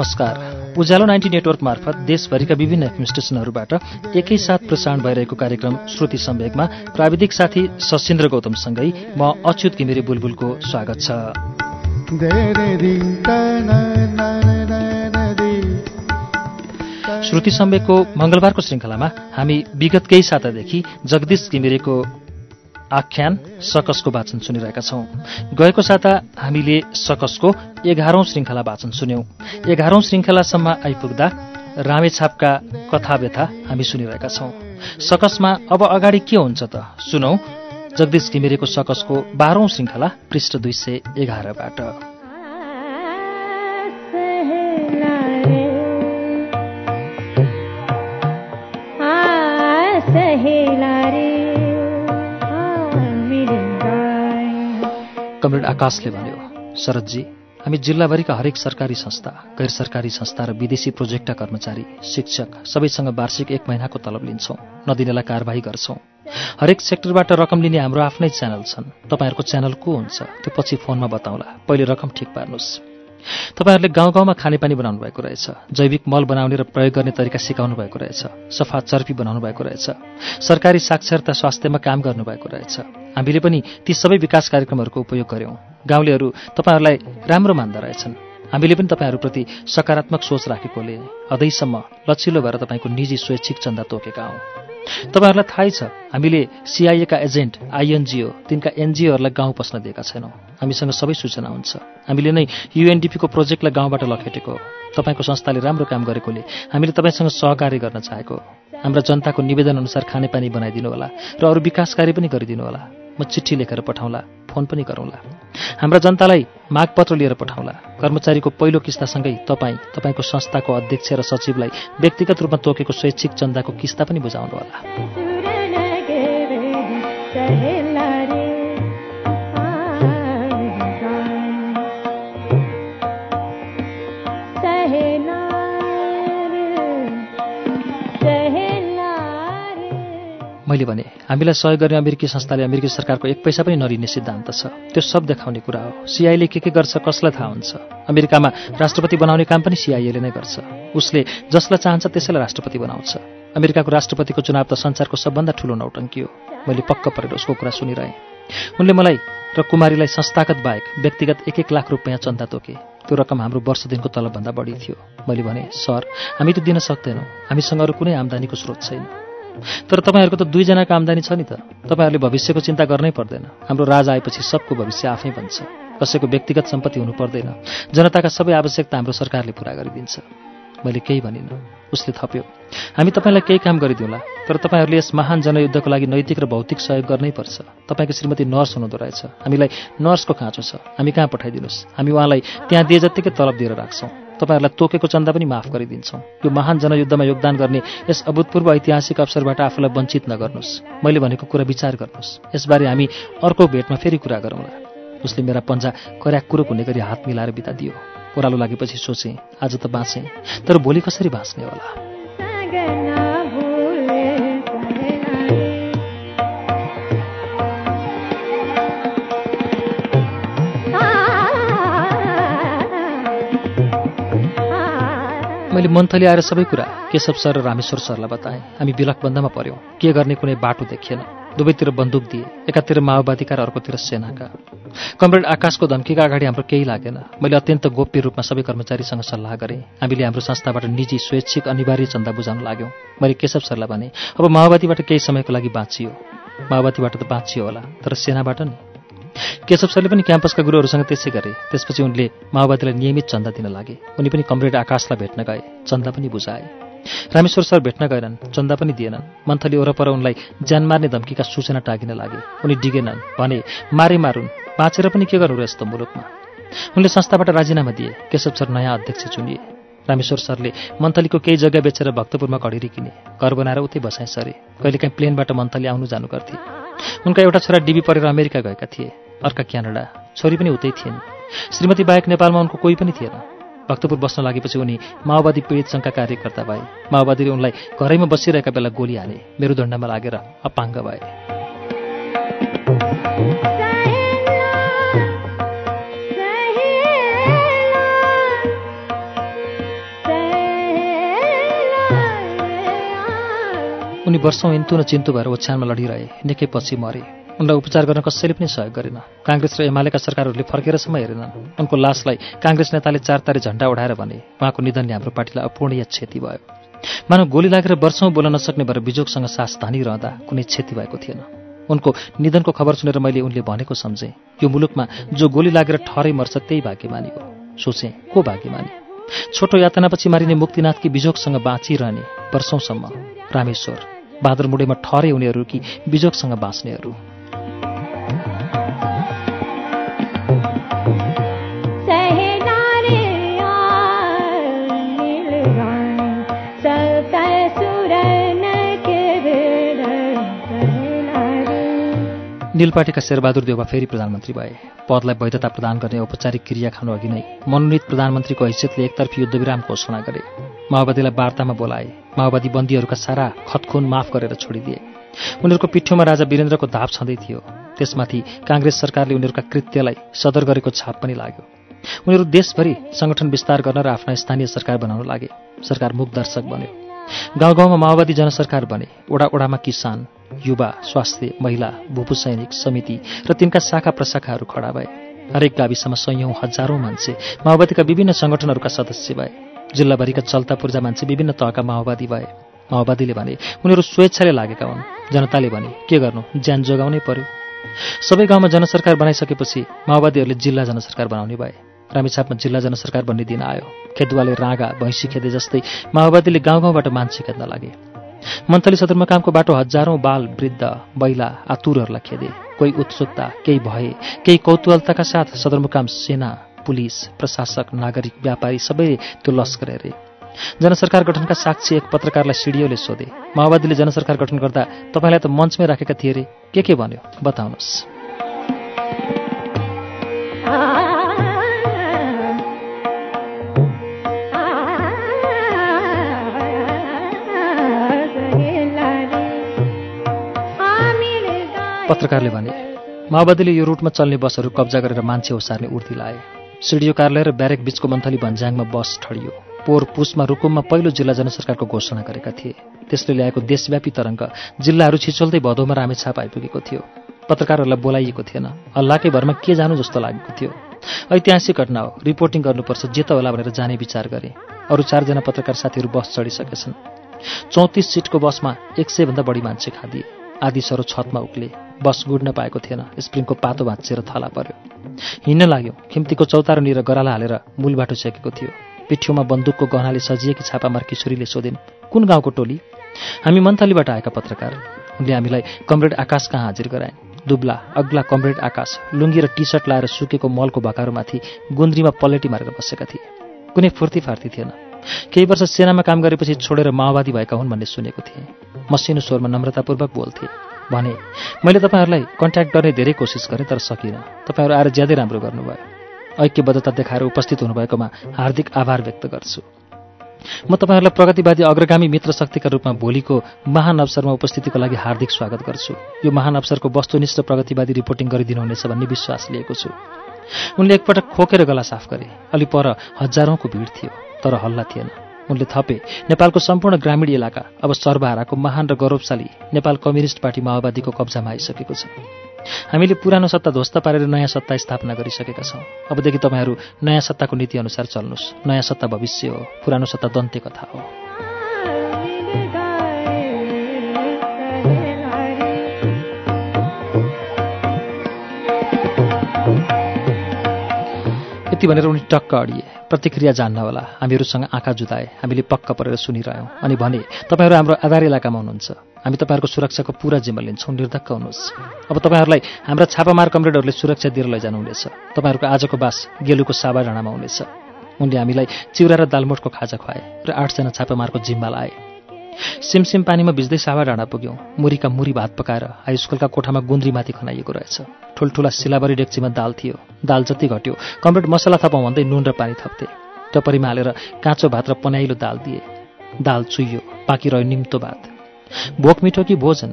नमस्कार। उज्यालो ninety network मार्फत देशभरिका विभिन्न एफएम स्टेशनहरूबाट एकैसाथ प्रसारण भइरहेको कार्यक्रम श्रुति सम्वेकमा प्राविधिक साथी सशिन्द्र गौतमसँगै म अच्युत घिमिरे बुलबुलको स्वागत छ। श्रुति सम्वेकको मङ्गलबारको श्रृङ्खलामा हामी विगत केही सातादेखि जगदीश घिमिरेको आख्यान सकसको वाचन सुनिरहेका छौं। गएको साता हामीले सकसको एघारौं श्रृङ्खला वाचन सुन्यौं। एघारौं श्रृङ्खलासम्म आइपुग्दा रामेछापका कथा व्यथा हामी सुनिरहेका छौं। सकसमा अब अगाडि के हुन्छ त? सुनौ जगदीश घिमिरेको सकसको बाह्रौं श्रृङ्खला पृष्ठ दुई सय एघारबाट कमरेड आकाशले भन्यो शरदजी हामी जिल्लाभरिका हरेक सरकारी संस्था गैर सरकारी संस्था र विदेशी प्रोजेक्टका कर्मचारी शिक्षक सबैसँग वार्षिक एक महिनाको तलब लिन्छौँ नदिनेलाई कारवाही गर्छौँ। हरेक सेक्टरबाट रकम लिने हाम्रो आफ्नै च्यानल छन्। तपाईँहरूको च्यानल को हुन्छ त्यो पछि फोनमा बताउँला। पहिले रकम ठिक पार्नुहोस्। तपाईँहरूले गाउँ गाउँमा खानेपानी बनाउनु भएको रहेछ जैविक मल बनाउने र प्रयोग गर्ने तरिका सिकाउनु भएको रहेछ सफा चर्पी बनाउनु भएको रहेछ सरकारी साक्षरता स्वास्थ्यमा काम गर्नुभएको रहेछ। हामीले पनि ती सबै विकास कार्यक्रमहरूको उपयोग गऱ्यौँ गाउँलेहरू तपाईँहरूलाई राम्रो मान्दा रहेछन्। हामीले पनि तपाईँहरूप्रति सकारात्मक सोच राखेकोले हदैसम्म लचिलो भएर तपाईँको निजी स्वैच्छिक चन्दा तोकेका हौँ। तपाईँहरूलाई थाहै छ हामीले सिआइएका एजेन्ट आइएनजिओ तिनका एनजिओहरूलाई गाउँ पस्न दिएका छैनौँ। हामीसँग सबै सूचना हुन्छ। हामीले नै युएनडिपीको प्रोजेक्टलाई गाउँबाट लखेटेको तपाईँको संस्थाले राम्रो काम गरेकोले हामीले तपाईँसँग सहकार्य गर्न चाहेको हाम्रा जनताको निवेदन अनुसार खानेपानी बनाइदिनु होला र अरू विकास कार्य पनि गरिदिनु होला। म चिठी लेखेर पठाउँला फोन पनि गरौँला। हाम्रा जनतालाई मागपत्र लिएर पठाउँला। कर्मचारीको पहिलो किस्तासँगै तपाईँ तपाईँको संस्थाको अध्यक्ष र सचिवलाई व्यक्तिगत रूपमा तोकेको स्वैच्छिक चन्दाको किस्ता पनि बुझाउनुहोला। मैले भने हामीलाई सहयोग गर्ने अमेरिकी संस्थाले अमेरिकी सरकारको एक पैसा पनि नलिने सिद्धान्त छ। त्यो सब देखाउने कुरा हो। सिआईले के के गर्छ कसलाई थाहा हुन्छ? अमेरिकामा राष्ट्रपति बनाउने काम पनि सिआइएले नै गर्छ। उसले जसलाई चाहन्छ त्यसैलाई राष्ट्रपति बनाउँछ। अमेरिकाको राष्ट्रपतिको चुनाव त संसारको सबभन्दा ठुलो नौटङ्की हो। मैले पक्क परेर उसको कुरा सुनिरहेँ। उनले मलाई र कुमारीलाई संस्थागत बाहेक व्यक्तिगत एक एक लाख रुपियाँ चन्दा तोके। त्यो रकम हाम्रो वर्ष दिनको तलबभन्दा बढी थियो। मैले भने सर हामी त दिन सक्दैनौँ। हामीसँग अरू कुनै आम्दानीको स्रोत छैन। तर तपाईँहरूको त दुईजनाको आम्दानी छ नि त। तपाईँहरूले भविष्यको चिन्ता गर्नै पर्दैन। हाम्रो राज आएपछि सबको भविष्य आफै बन्छ। कसैको व्यक्तिगत सम्पत्ति हुनु पर्दैन। जनताका सबै आवश्यकता हाम्रो सरकारले पुरा गरिदिन्छ। मैले केही भनिनँ। उसले थप्यो। हामी तपाईँलाई केही काम गरिदिउँला। तर तपाईँहरूले यस महान जनयुद्धको लागि नैतिक र भौतिक सहयोग गर्नै पर्छ। तपाईँको श्रीमती नर्स हुनुहुँदो रहेछ। हामीलाई नर्सको खाँचो छ। हामी कहाँ पठाइदिनुहोस्। हामी उहाँलाई त्यहाँ दिए जत्तिकै तलब दिएर राख्छौँ। तपाईँहरूलाई तोकेको चन्दा पनि माफ गरिदिन्छौँ। यो महान जनयुद्धमा योगदान गर्ने यस अभूतपूर्व ऐतिहासिक अवसरबाट आफूलाई वञ्चित नगर्नुहोस्। मैले भनेको कुरा विचार गर्नुहोस्। यसबारे हामी अर्को भेटमा फेरि कुरा गरौँला। उसले मेरा पन्जा कर्याक कुरो हुने गरी हात मिलाएर बिता दियो। ओह्रालो लागेपछि सोचेँ आज त बाँचेँ तर भोलि कसरी बाँच्ने होला? मैले मन्थली आएर सबै कुरा केशव सर र रामेश्वर सरलाई बताएँ। हामी बिलकबन्धमा पऱ्यौँ। के गर्ने कुनै बाटो देखिएन। दुवैतिर बन्दुक दिए। एकातिर माओवादीका र अर्कोतिर सेनाका कमरेड आकाशको धम्कीका अगाडि हाम्रो केही लागेन। मैले अत्यन्त गोप्य रूपमा सबै कर्मचारीसँग सल्लाह गरेँ। हामीले हाम्रो संस्थाबाट निजी स्वैच्छिक अनिवार्य चन्दा बुझाउन लाग्यौँ। मैले केशव सरलाई भने अब माओवादीबाट केही समयको लागि बाँचियो। माओवादीबाट त बाँचियो होला तर सेनाबाट नि। केशव सरले पनि क्याम्पसका गुरुहरूसँग त्यसै गरे। त्यसपछि उनले माओवादीलाई नियमित चन्दा दिन लागे। उनी पनि कमरेड आकाशलाई भेट्न गए। चन्दा पनि बुझाए। रामेश्वर सर भेट्न गएनन् चन्दा पनि दिएनन्। मन्थली वरपर उनलाई ज्यान मार्ने धम्कीका सूचना टागिन लागे। उनी डिगेनन् भने मारे मारुन् बाँचेर पनि के गर्नु र यस्तो मुलुकमा? उनले संस्थाबाट राजीनामा दिए। केशव सर नयाँ अध्यक्ष चुनिए। रामेश्वर सरले मन्थलीको केही जग्गा बेचेर भक्तपुरमा घडेरी किने घर बनाएर उतै बसाइ सरे कहिलेकाहीँ प्लेनबाट मन्थली आउनु जानु गर्थे। उनका एउटा छोरा डिबी परेर अमेरिका गएका थिए। अर्का क्यानाडा। छोरी पनि उतै थिएन। श्रीमती बाहेक नेपालमा उनको कोही पनि थिएन। भक्तपुर बस्न लागेपछि उनी माओवादी पीडित सङ्घका कार्यकर्ता भए। माओवादीले उनलाई घरैमा बसिरहेका बेला गोली हाले। मेरो दण्डमा लागेर अपाङ्ग भए। उनी वर्षौँ इन्तु न चिन्तु भएर ओछ्यानमा लडिरहे। निकै पछि मरे। उनलाई उपचार गर्न कसैले पनि सहयोग गरेन। काङ्ग्रेस र एमालेका सरकारहरूले फर्केरसम्म हेरेनन् उनको लासलाई काङ्ग्रेस नेताले चार तारे झण्डा उठाएर भने उहाँको निधनले हाम्रो पार्टीलाई अपूर्णीय क्षति भयो। मानव गोली लागेर वर्षौँ बोल्न नसक्ने भएर बिजोगसँग सास रहँदा कुनै क्षति भएको थिएन। उनको निधनको खबर सुनेर मैले उनले भनेको सम्झेँ यो मुलुकमा जो गोली लागेर ठहरै मर्छ त्यही भाग्यमानी हो। सोचेँ को भाग्यमानी? छोटो यातनापछि मारिने मुक्तिनाथकी बिजोगसँग बाँचिरहने वर्षौँसम्म रामेश्वर बहादुर मुडेमा ठहरे उनीहरू कि बिजोगसँग बाँच्नेहरू? निल पार्टीका शेरबहादुर देउवा फेरि प्रधानमन्त्री भए। पदलाई वैधता प्रदान गर्ने औपचारिक क्रिया खानु अघि नै मनोनित प्रधानमन्त्रीको हैसियतले एकतर्फी युद्धविराम घोषणा गरे। माओवादीलाई वार्तामा बोलाए। माओवादी बन्दीहरूका सारा खतखुन माफ गरेर छोडिदिए। उनीहरूको पिठ्यौमा राजा वीरेन्द्रको धाप छँदै थियो। त्यसमाथि काङ्ग्रेस सरकारले उनीहरूका कृत्यलाई सदर गरेको छाप पनि लाग्यो। उनीहरू देशभरि सङ्गठन विस्तार गर्न र आफ्ना स्थानीय सरकार बनाउन लागे। सरकार मुख दर्शक बन्यो। गाउँ गाउँमा माओवादी जनसरकार बने। ओडा ओडामा किसान युवा स्वास्थ्य महिला भूपू सैनिक समिति र तिनका शाखा प्रशाखाहरू खडा भए। हरेक गाविसमा सयौं हजारौं मान्छे माओवादीका विभिन्न सङ्गठनहरूका सदस्य भए। जिल्लाभरिका चल्ता पूर्जा मान्छे विभिन्न तहका माओवादी भए। माओवादीले भने उनीहरू स्वेच्छाले लागेका हुन्। जनताले भने के गर्नु? ज्यान जोगाउनै पर्यो सबै गाउँमा जनसरकार बनाइसकेपछि माओवादीहरूले जिल्ला जनसरकार बनाउने भए। रामेछापमा जिल्ला जनसरकार भन्ने दिन आयो। खेदुवाले राँगा भैँसी खेदे जस्तै माओवादीले गाउँ गाउँबाट मान्छे खेद्न लागे। मन्थली सदरमुकामको बाटो हजारौं बाल वृद्ध बैला आतुरहरूलाई खेदे। कोही उत्सुकता केही भए केही कौतूहलताका साथ सदरमुकाम सेना पुलिस प्रशासक नागरिक व्यापारी सबै त्यो लस्कर हेरे। जनसरकार गठनका साक्षी एक पत्रकारलाई सिडियोले सोधे। माओवादीले जनसरकार गठन गर्दा तपाईँलाई त मञ्चमै राखेका थिए अरे के के भन्यो? बताउनुहोस्। पत्रकारले भने माओवादीले यो रुटमा चल्ने बसहरू कब्जा गरेर मान्छे ओसार्ने उर्दी लाए। सिडिओ कार्यालय र ब्यारेक बीचको मन्थली भन्ज्याङमा बस ठडियो। पोहोर पुसमा रुकुममा पहिलो जिल्ला जनसरकारको घोषणा गरेका थिए। त्यसले ल्याएको देशव्यापी तरङ्ग जिल्लाहरू छिचोल्दै भदौमा रामेछाप आइपुगेको थियो। पत्रकारहरूलाई बोलाइएको थिएन। अल्लाहकै भरमा के जानु जस्तो लागेको थियो? ऐतिहासिक घटना हो। रिपोर्टिङ गर्नुपर्छ जे त होला भनेर जाने विचार गरे। अरू चारजना पत्रकार साथीहरू बस चढिसकेछन्। चौतिस सिटको बसमा एक सयभन्दा बढी मान्छे खादिए। आदि सरो छतमा उक्ले। बस गुड्न पाएको थिएन। स्प्रिङको पातो भाँचिएर थला पर्यो। हिँड्न लाग्यो। खिम्तीको चौतारोनिर गराला हालेर मूल बाटो थियो। पिठ्यौमा बन्दुकको गहनाले सजिएकी छापामार किशोरीले सोधिन् कुन गाउँको टोली? हामी मन्थलीबाट आएका पत्रकार। उनले हामीलाई कमरेड आकाश कहाँ हाजिर गराए? दुब्ला अग्ला कमरेड आकाश लुङ्गी र टी सर्ट लाएर सुकेको मलको भाकारोमाथि गुन्द्रीमा पलेटी मारेर बसेका थिए। कुनै फुर्ती फार्ती थिएन। केही वर्ष सेनामा काम गरेपछि छोडेर माओवादी भएका हुन् भन्ने सुनेको थिएँ। मसिनो स्वरमा नम्रतापूर्वक बोल्थे। भने मैले तपाईँहरूलाई कन्ट्याक्ट गर्ने धेरै कोसिस गरेँ तर सकिनँ। तपाईँहरू आएर ज्यादै राम्रो गर्नुभयो। ऐक्यबद्धता देखाएर उपस्थित हुनुभएकोमा हार्दिक आभार व्यक्त गर्छु। म तपाईँहरूलाई प्रगतिवादी अग्रगामी मित्र शक्तिका रूपमा भोलिको महान अवसरमा उपस्थितिको लागि हार्दिक स्वागत गर्छु। यो महान अवसरको वस्तुनिष्ठ प्रगतिवादी रिपोर्टिङ गरिदिनुहुनेछ भन्ने विश्वास लिएको छु। उनले एकपटक खोकेर गला साफ गरे। अलि पर हजारौंको भिड थियो। तर हल्ला थिएन। उनले थपे। नेपालको सम्पूर्ण ग्रामीण इलाका अब सर्वहाराको महान र गौरवशाली नेपाल कम्युनिस्ट पार्टी माओवादीको कब्जामा आइसकेको छ। हामीले पुरानो सत्ता ध्वस्त पारेर नयाँ सत्ता स्थापना गरिसकेका छौँ। अबदेखि तपाईँहरू नयाँ सत्ताको नीतिअनुसार चल्नुहोस्। नयाँ सत्ता भविष्य हो। पुरानो सत्ता दन्ते कथा हो। यति भनेर उनी टक्क अडिए। प्रतिक्रिया जान्न होला। हामीहरूसँग आँखा जुताए। हामीले पक्क परेर सुनिरह्यौँ। अनि भने तपाईँहरू हाम्रो आधार इलाकामा हुनुहुन्छ। हामी तपाईँहरूको सुरक्षाको पुरा जिम्मा लिन्छौँ। निर्धक्क हुनुहोस्। अब तपाईँहरूलाई हाम्रा छापामार कमरेडहरूले सुरक्षा दिएर लैजानुहुनेछ। तपाईँहरूको आजको बास गेलुको साबा डाँडामा हुनेछ। उनले हामीलाई चिउरा र दालमोटको खाजा खुवाए र आठजना छापामारको जिम्मा लाए। सिमसिम पानीमा भिज्दै सावा डाँडा पुग्यौँ। मुरीका मुरी भात पकाएर हाई स्कुलका कोठामा गुन्द्रीमाथि खनाइएको रहेछ। ठुल्ठुला सिलाबरी डेक्चीमा दाल थियो। दाल जति घट्यो कम्प्लिट मसला थपाउँ भन्दै नुन र पानी थप्थे। टपरीमा हालेर काँचो भात र पन्याइलो दाल दिए। दाल चुइयो बाँकी रह्यो निम्तो भात। भोक मिठो कि भोजन?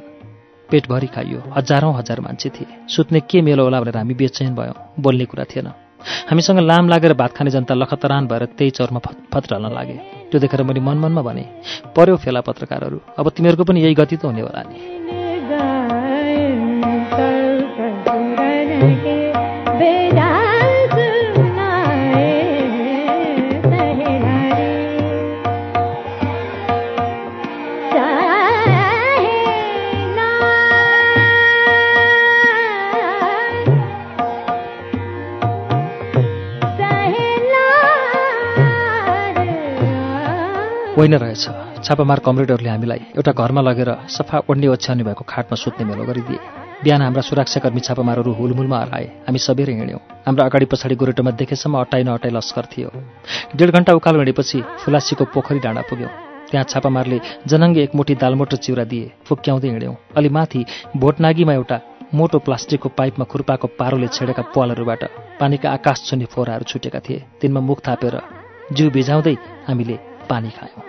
पेटभरि खाइयो हजारौँ हजार मान्छे थिए। सुत्ने के मेलो होला भनेर हामी बेचैन भयौँ बोल्ने कुरा थिएन। हामीसँग लाम लागेर भात खाने जनता लखतरान भएर त्यही चौरमा फत ढल्न लागे। त्यो देखेर मैले मनमनमा भने पर्यो फेला पत्रकारहरू अब तिमीहरूको पनि यही गति त हुने होला नि। होइन रहेछ। छापामार कमरेडहरूले हामीलाई एउटा घरमा लगेर सफा ओड्ने ओछ्याउने भएको खाटमा सुत्ने मेलो गरिदिए। बिहान हाम्रा सुरक्षाकर्मी छापामारहरू हुलमुलमा हराए। हामी सबैले हिँड्यौँ। हाम्रो अगाडि पछाडि गोरेटोमा देखेसम्म अटाइ नअटाइ लस्कर थियो। डेढ घन्टा उकालो हिँडेपछि फुलासीको पोखरी डाँडा पुग्यौँ। त्यहाँ छापामारले जनाङ्गे एकमुठी दालमोटो चिउरा दिए। फुक्क्याउँदै हिँड्यौँ। अलि माथि भोटनागीमा एउटा मोटो प्लास्टिकको पाइपमा खुर्पाको पारोले छेडेका पालहरूबाट पानीका आकाश छुने फोराहरू छुटेका थिए। तिनमा मुख थापेर जिउ भिजाउँदै हामीले पानी खायौँ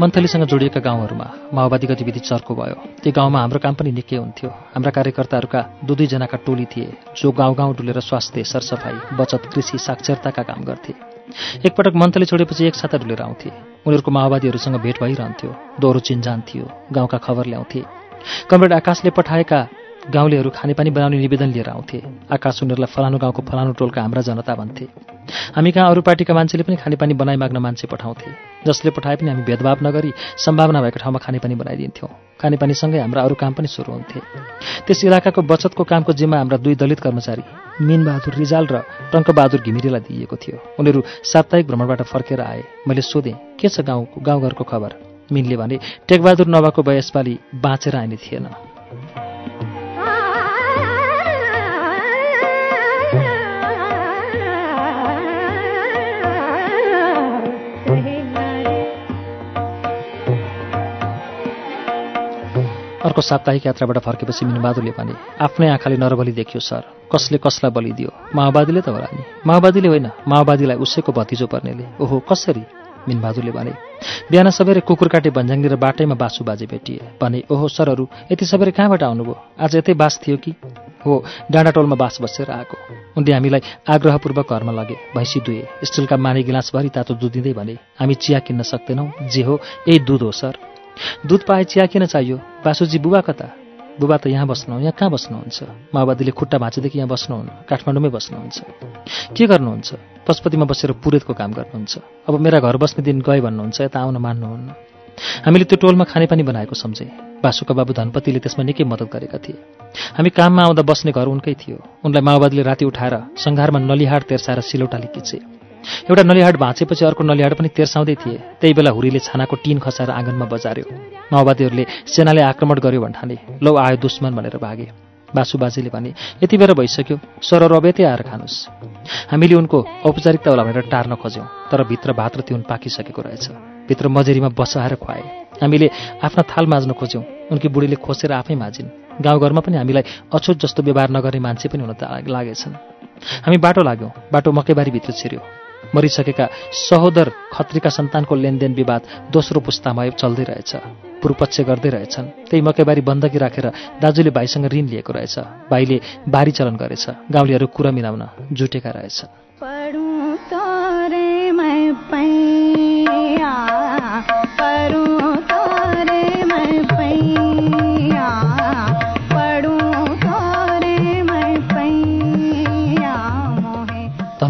मन्थलीसँग जोडिएका गाउँहरूमा माओवादी गतिविधि चर्को भयो। त्यो गाउँमा हाम्रो काम पनि निकै हुन्थ्यो। हाम्रा कार्यकर्ताहरूका दुई दुईजनाका टोली थिए जो गाउँ गाउँ डुलेर स्वास्थ्य सरसफाइ बचत कृषि साक्षरताका काम गर्थे। एकपटक मन्थली छोडेपछि एक साता डुलेर आउँथे। उनीहरूको माओवादीहरूसँग भेट भइरहन्थ्यो। दोहोरो चिन्जान थियो गाउँका खबर ल्याउँथे। कमरेड आकाशले पठाएका गाउँलेहरू खानेपानी बनाउने निवेदन लिएर आउँथे। आकाश उनीहरूलाई फलानु गाउँको फलानु टोलका हाम्रा जनता भन्थे। हामी कहाँ अरू पार्टीका मान्छेले पनि खानेपानी बनाइ माग्न मान्छे पठाउँथे। जसले पठाए पनि हामी भेदभाव नगरी सम्भावना भएको ठाउँमा खानेपानी बनाइदिन्थ्यौँ। खानेपानीसँगै हाम्रा अरू काम पनि सुरु हुन्थे। त्यस इलाकाको बचतको कामको जिम्मा हाम्रा दुई दलित कर्मचारी मिनबहादुर रिजाल र टङ्कबहादुर घिमिरेलाई दिइएको थियो। उनीहरू साप्ताहिक भ्रमणबाट फर्केर आए। मैले सोधेँ के छ गाउँको गाउँघरको खबर? मिनले भने टेकबहादुर नभएको भए यसपालि बाँचेर आइने थिएन। अर्को साप्ताहिक यात्राबाट फर्केपछि मिनबहादुरले भने आफ्नै आँखाले नरबली देखियो सर। कसले कसलाई बलि दियो? माओवादीले त होला नि। माओवादीले होइन माओवादीलाई उसैको भतिजो पर्नेले। ओहो कसरी? मिनबहादुरले भने बिहान सबेरै कुकुर काटे भन्ज्याङ लिएर बाटैमा बासु बाजे भेटिए। भने ओहो सरहरू यति सबेरै कहाँबाट आउनुभयो? आज यतै बास थियो कि? हो डाँडाटोलमा बास बसेर आएको। उनले हामीलाई आग्रहपूर्वक घरमा लगे। भैँसी दुए स्टिलका माने गिलासभरि तातो दुध दिँदै भने हामी चिया किन्न सक्दैनौँ? जे हो यही दुध हो सर। दुध पाए चिया किन चाहियो? बासुजी बुबा कता? बुबा त यहाँ बस्नु यहाँ कहाँ बस्नुहुन्छ? माओवादीले खुट्टा भाँचेदेखि यहाँ बस्नुहुन्न काठमाडौँमै बस्नुहुन्छ। के गर्नुहुन्छ? पशुपतिमा बसेर पुरेतको काम गर्नुहुन्छ। अब मेरा घर बस्ने दिन गए भन्नुहुन्छ यता आउन मान्नुहुन्न। हामीले त्यो टोलमा खानेपानी बनाएको सम्झे। बासुका बाबु धनपतिले त्यसमा निकै मद्दत गरेका थिए। हामी काममा आउँदा बस्ने घर उनकै थियो। उनलाई माओवादीले राति उठाएर सङ्घारमा नलिहाड तेर्साएर सिलौटाले किचे एउटा नलिहाड भाँचेपछि अर्को नलिहाड पनि तेर्साउँदै थिए। त्यही बेला हुरीले छानाको टिन खसाएर आँगनमा बजार्यो। माओवादीहरूले सेनाले आक्रमण गर्यो भन्ठाने लौ आयो दुश्मन भनेर भागे। बासु बाजेले भने यति बेर भइसक्यो। सरहरू अब आएर खानुहोस् हामीले उनको औपचारिकता होला भनेर टार्न खोज्यौँ तर भित्र भात र तिउन पाकिसकेको रहेछ। भित्र मजेरीमा बसाएर खुवाए। हामीले आफ्ना थाल माझ्न खोज्यौँ। उनकी बुढीले खोसेर आफै माझिन्। गाउँघरमा पनि हामीलाई अछुत जस्तो व्यवहार नगर्ने मान्छे पनि हुन त लागेछन्। हामी बाटो लाग्यौँ। बाटो मकैबारीभित्र छिर्यो। मरिसकेका सहोदर खत्रीका सन्तानको लेनदेन विवाद दोस्रो पुस्तामा चल्दै रहेछ। पूर्वपक्ष गर्दै रहेछन्। त्यही मकैबारी बन्दकी राखेर दाजुले भाइसँग ऋण लिएको रहेछ। भाइले बारी चलन गरेछ। गाउँलेहरू कुरा मिलाउन जुटेका रहेछन्।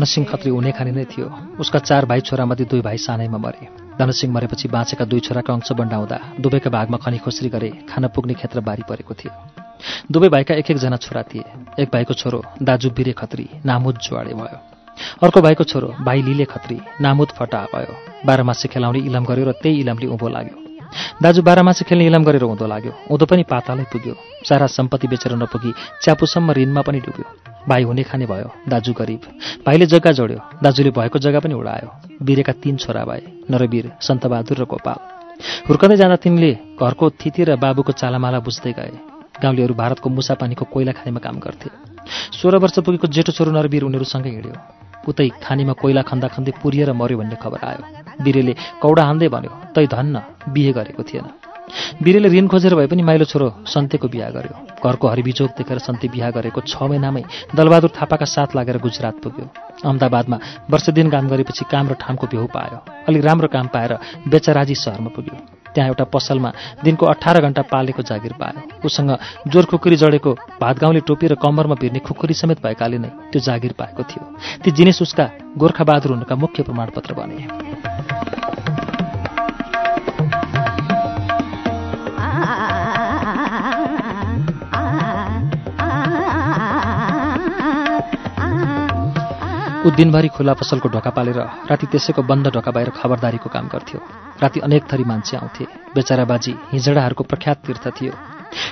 धनसिंह खत्री हुने खाने नै थियो। उसका चार भाइ छोरामध्ये दुई भाइ सानैमा मरे। धनसिंह मरेपछि बाँचेका दुई छोराका अंश बन्डाउँदा दुवैका भागमा खनी खोसरी गरे खान पुग्ने क्षेत्र बारी परेको थियो। दुवै भाइका एक एकजना छोरा थिए। एक भाइको छोरो दाजु बिरे खत्री नामुद जुवाडे भयो। अर्को भाइको छोरो भाइ लिले खत्री नामुद फटा भयो। बाह्रमासे खेलाउने इलाम गर्यो र त्यही इलामले उँभो लाग्यो। दाजु बाह्रमासे खेल्ने इलाम गरेर उँधो लाग्यो। उँधो पनि पातालै पुग्यो। सारा सम्पत्ति बेचेर नपुगी च्यापुसम्म ऋणमा पनि डुब्यो। भाइ हुने खाने भयो। दाजु गरिब। भाइले जग्गा जोड्यो। दाजुले भएको जग्गा पनि उडायो। बिरेका तीन छोरा भए नरवीर सन्तबहादुर र गोपाल। हुर्कँदै जाँदा तिनले घरको थिति र बाबुको चालामाला बुझ्दै गए। गाउँलेहरू भारतको मुसापानीको कोइला खानेमा काम गर्थे। सोह्र वर्ष पुगेको जेठो छोरो नरवीर उनीहरूसँगै हिँड्यो। उतै खानीमा कोइला खन्दा खन्दै पुरिएर मर्यो भन्ने खबर आयो। बिरेले कौडा हान्दै भन्यो तै धन्न बिहे गरेको थिएन। बिरेले ऋण खोजेर भए पनि माइलो छोरो सन्तेको बिहा गर्यो। घरको हरिबिचोक देखेर सन्ते बिहा गरेको छ महिनामै दलबहादुर थापाका साथ लागेर गुजरात पुग्यो। अहमदाबादमा वर्ष दिन काम गरेपछि काम र ठामको बेहु पायो। अलिक राम्रो काम पाएर बेचराजी सहरमा पुग्यो। त्यहाँ एउटा पसलमा दिनको अठार घन्टा पालेको जागिर पायो। उसँग जोर खुकुरी जडेको भातगाउँले टोपी र कम्मरमा भिर्ने खुकुरी समेत भएकाले नै त्यो जागिर पाएको थियो। ती जिनिस उसका गोर्खाबहादुर हुनुका मुख्य प्रमाणपत्र बने। ऊ दिनभरि खुल्ला पसलको ढोका पालेर राति त्यसैको बन्द ढोका बाहिर खबरदारीको काम गर्थ्यो। राति अनेक थरी मान्छे आउँथे। बेचारा बाजी हिजडाहरूको प्रख्यात तीर्थ थियो।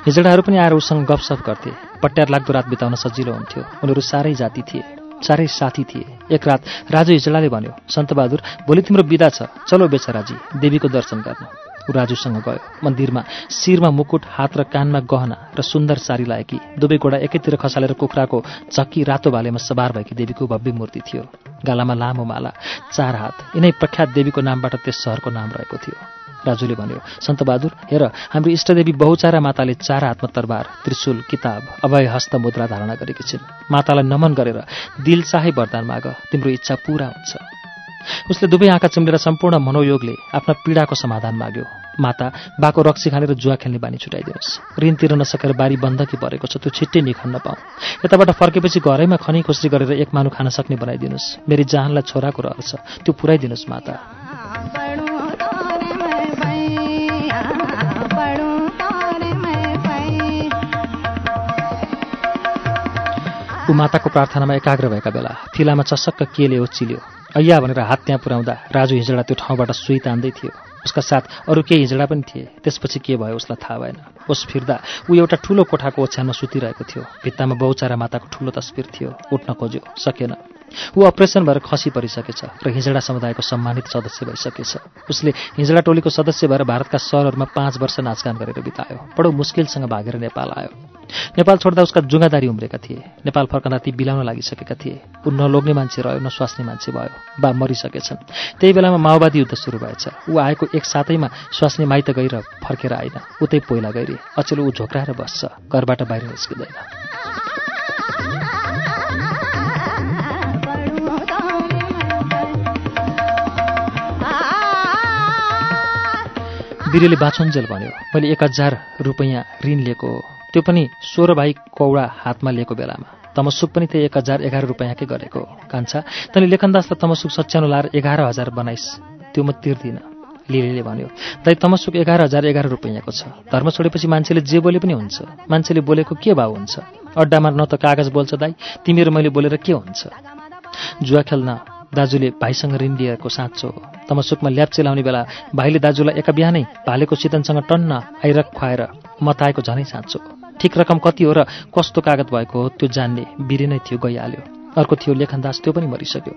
हिजडाहरू पनि आएर उसँग गफसफ गर्थे। पट्यार लाग्दो रात बिताउन सजिलो हुन्थ्यो। उनीहरू साह्रै जाति थिए। साह्रै साथी थिए। एक रात राजु हिजडाले भन्यो सन्तबहादुर भोलि तिम्रो विदा छ। चलो बेचाराजी देवीको दर्शन गर्न। ऊ राजुसँग गयो। मन्दिरमा शिरमा मुकुट हात र कानमा गहना र सुन्दर सारी लाएकी। दुवै गोडा एकैतिर खसालेर कुखुराको चक्की रातो भालेमा सवार भएकी देवीको भव्य मूर्ति थियो। गालामा लामो माला चार हात। यिनै प्रख्यात देवीको नामबाट त्यस सहरको नाम रहेको थियो। राजुले भन्यो सन्तबहादुर हेर हाम्रो इष्टदेवी बहुचारा माताले चार हातमा तरबार त्रिशूल किताब अभय हस्त मुद्रा धारणा गरेकी छिन्। मातालाई नमन गरेर दिल चाहे वरदान माग तिम्रो इच्छा पूरा हुन्छ उसले दुवै आँखा चिम्लेर सम्पूर्ण मनोयोगले आफ्ना पीडाको समाधान माग्यो। माता बाको रक्सी खानेर जुवा खेल्ने बानी छुटाइदिनुहोस्। ऋण तिर्न नसकेर बारी बन्द कि परेको छ त्यो छिट्टै निखन्न पाऊ। यताबाट फर्केपछि घरैमा खनी खुसी गरेर एक मानु खान सक्ने बनाइदिनुहोस्। मेरी जहानलाई छोराको रहर छ त्यो पुऱ्याइदिनुहोस् माता। ऊ माताको प्रार्थनामा एकाग्र भएका बेला फिलामा चसक्क केले ओचिल्यो। अय्या भनेर हात त्यहाँ पुर्याउँदा राजु हिजडा त्यो ठाउँबाट सुई तान्दै थियो। उसका साथ अरू केही हिजडा पनि थिए। त्यसपछि के भयो उसलाई थाहा भएन। ओस फिर्दा ऊ एउटा ठुलो कोठाको ओछ्यानमा सुतिरहेको थियो। भित्तामा बहुचारा माताको ठुलो तस्विर थियो। उठ्न खोज्यो। सकेन। ऊ अपरेसन भएर खसी परिसकेछ र हिजडा समुदायको सम्मानित सदस्य भइसकेछ। उसले हिजडा टोलीको सदस्य भएर भारतका सहरहरूमा पाँच वर्ष नाचगान गरेर बितायो। बडो मुस्किलसँग भागेर नेपाल आयो। नेपाल छोड्दा उसका जुङ्गादारी उम्रेका थिए। नेपाल फर्कँदा ती बिलाउन लागिसकेका थिए। ऊ नलोग्ने मान्छे रह्यो नस्वास्ने मान्छे भयो। बा मरिसकेछन्। त्यही बेलामा माओवादी युद्ध सुरु भएछ। ऊ आएको एक साथैमा स्वास्ने माइत गएर फर्केर आइन उतै पहिला गइरे अचेल ऊ झोक्राएर बस्छ। घरबाट बाहिर निस्किँदैन। बिरेले बाछुन्जेल भन्यो। मैले एक हजार रुपियाँ ऋण लिएको हो। त्यो पनि सोह्र भाइ कौडा हातमा लिएको बेलामा। तमसुक पनि त्यही एक हजार एघार रुपियाँकै गरेको कान्छा तैँले लेखनदासलाई तमसुक सच्याउनु लाएर एघार हजार बनाइस्। त्यो म तिर्दिनँ लिलीले भन्यो। दाइ तमसुक एघार हजार एघार रुपियाँको छ। धर्म छोडेपछि मान्छेले जे बोले पनि हुन्छ। मान्छेले बोलेको के भाव हुन्छ? अड्डामा न त कागज बोल्छ दाई तिमीहरू मैले बोलेर के हुन्छ? जुवा खेल्न दाजुले भाइसँग ऋण लिएको साँचो हो। तमसुकमा ल्याप्चे लाउने बेला भाइले दाजुलाई एका बिहानै भालेको चितनसँग टन्न आइरक खुवाएर मताएको झनै साँचो। ठिक रकम कति हो र कस्तो कागज भएको हो त्यो जान्ने बिरे नै थियो गइहाल्यो। अर्को थियो लेखनदास त्यो पनि मरिसक्यो।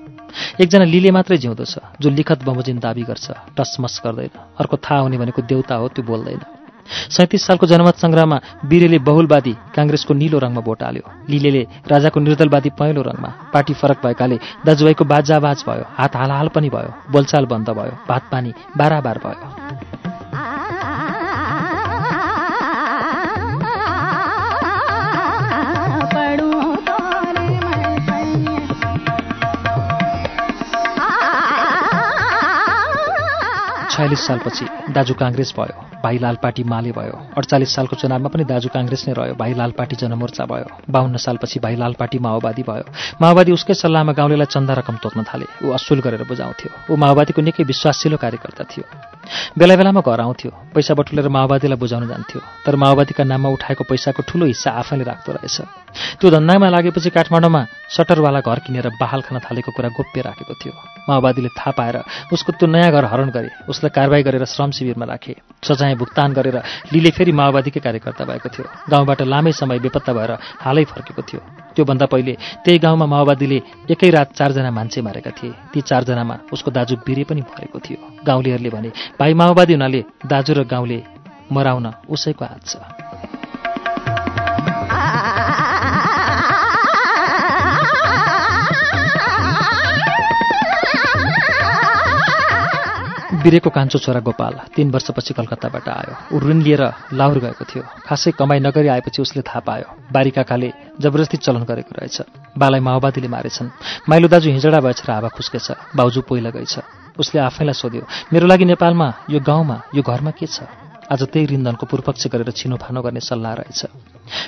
एकजना लिले मात्रै जिउँदो छ जो लिखत बमोजिन दावी गर्छ टसमस गर्दैन। अर्को थाहा हुने भनेको देउता हो त्यो बोल्दैन। सैतिस सालको जनमत सङ्ग्रहमा बिरेले बहुलवादी काङ्ग्रेसको निलो रङमा भोट हाल्यो। लिलेले राजाको निर्दलवादी पहेँलो रङमा पार्टी फरक भएकाले दाजुभाइको बाजाबाज भयो हात हालहाल पनि भयो बोलचाल बन्द भयो भात पानी बाराबार भयो। छयालिस सालपछि दाजु काङ्ग्रेस भयो। भाइ लाल पार्टी माले भयो। अडचालिस सालको चुनावमा पनि दाजु काङ्ग्रेस नै रह्यो। भाइ लाल पार्टी जनमोर्चा भयो। बाहन्न सालपछि भाइ लाल पार्टी माओवादी भयो। माओवादी उसकै सल्लाहमा गाउँलेलाई चन्दा रकम तोक्न थाले। ऊ असुल गरेर बुझाउँथ्यो। ऊ माओवादीको निकै विश्वासिलो कार्यकर्ता थियो। बेला बेलामा घर आउँथ्यो। पैसा बटुलेर माओवादीलाई बुझाउन जान्थ्यो। तर माओवादीका नाममा उठाएको पैसाको ठुलो हिस्सा आफैले राख्दो रहेछ। त्यो धन्दामा लागेपछि काठमाडौँमा सटरवाला घर किनेर बहाल खान थालेको कुरा गोप्य राखेको थियो। माओवादीले थाहा पाएर उसको त्यो नयाँ घर हरण गरे। उसलाई कारवाही गरेर श्रम शिविरमा राखे। सजाय भुक्तान गरेर लिले फेरि माओवादीकै कार्यकर्ता भएको थियो। गाउँबाट लामै समय बेपत्ता भएर हालै फर्केको थियो। त्योभन्दा पहिले त्यही गाउँमा माओवादीले एकै रात चारजना मान्छे मारेका थिए। ती चारजनामा उसको दाजु बिरे पनि मरेको थियो। गाउँलेहरूले भने भाइ माओवादी हुनाले दाजु र गाउँले मराउन उसैको हात छ। बिरेको कान्छो छोरा गोपाल तीन वर्षपछि कलकत्ताबाट आयो। ऊ ऋण लिएर लाहुर गएको थियो। खासै कमाई नगरी आएपछि उसले थाहा पायो बारी काकाले जबरजस्ती चलन गरेको रहेछ। बालाई माओवादीले मारेछन्। माइलो दाजु हिजडा भएछ र हावा खुस्केछ बाउजू पहिला गएछ। उसले आफैलाई सोध्यो मेरो लागि नेपालमा यो गाउँमा यो घरमा के छ? आज त्यही रिन्धनको पूर्वक्ष गरेर छिनोफानो गर्ने सल्लाह रहेछ।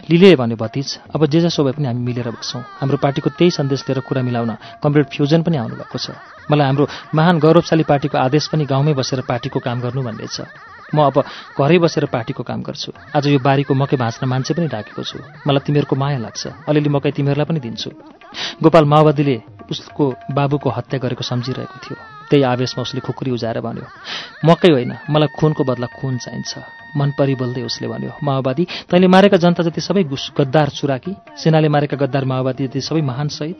लिले भने भतिज अब जे जसो भए पनि हामी मिलेर बसौँ हाम्रो पार्टीको त्यही सन्देश लिएर कुरा मिलाउन कमरेड फ्युजन पनि आउनुभएको छ। मलाई हाम्रो महान गौरवशाली पार्टीको आदेश पनि गाउँमै बसेर पार्टीको काम गर्नु भन्ने छ। म अब घरै बसेर पार्टीको काम गर्छु। आज यो बारीको मकै भाँच्न मान्छे पनि राखेको छु। मलाई तिमीहरूको माया लाग्छ। अलिअलि मकै तिमीहरूलाई पनि दिन्छु। गोपाल माओवादीले उसको बाबुको हत्या गरेको सम्झिरहेको थियो। त्यही आवेशमा उसले खुकुरी उजाएर भन्यो मकै होइन मलाई खुनको बदला खुन चाहिन्छ। मन परि बोल्दै उसले भन्यो माओवादी तैँले मारेका जनता जति सबै गद्दार चुराकी सेनाले मारेका गद्दार माओवादी जति सबै महान सहित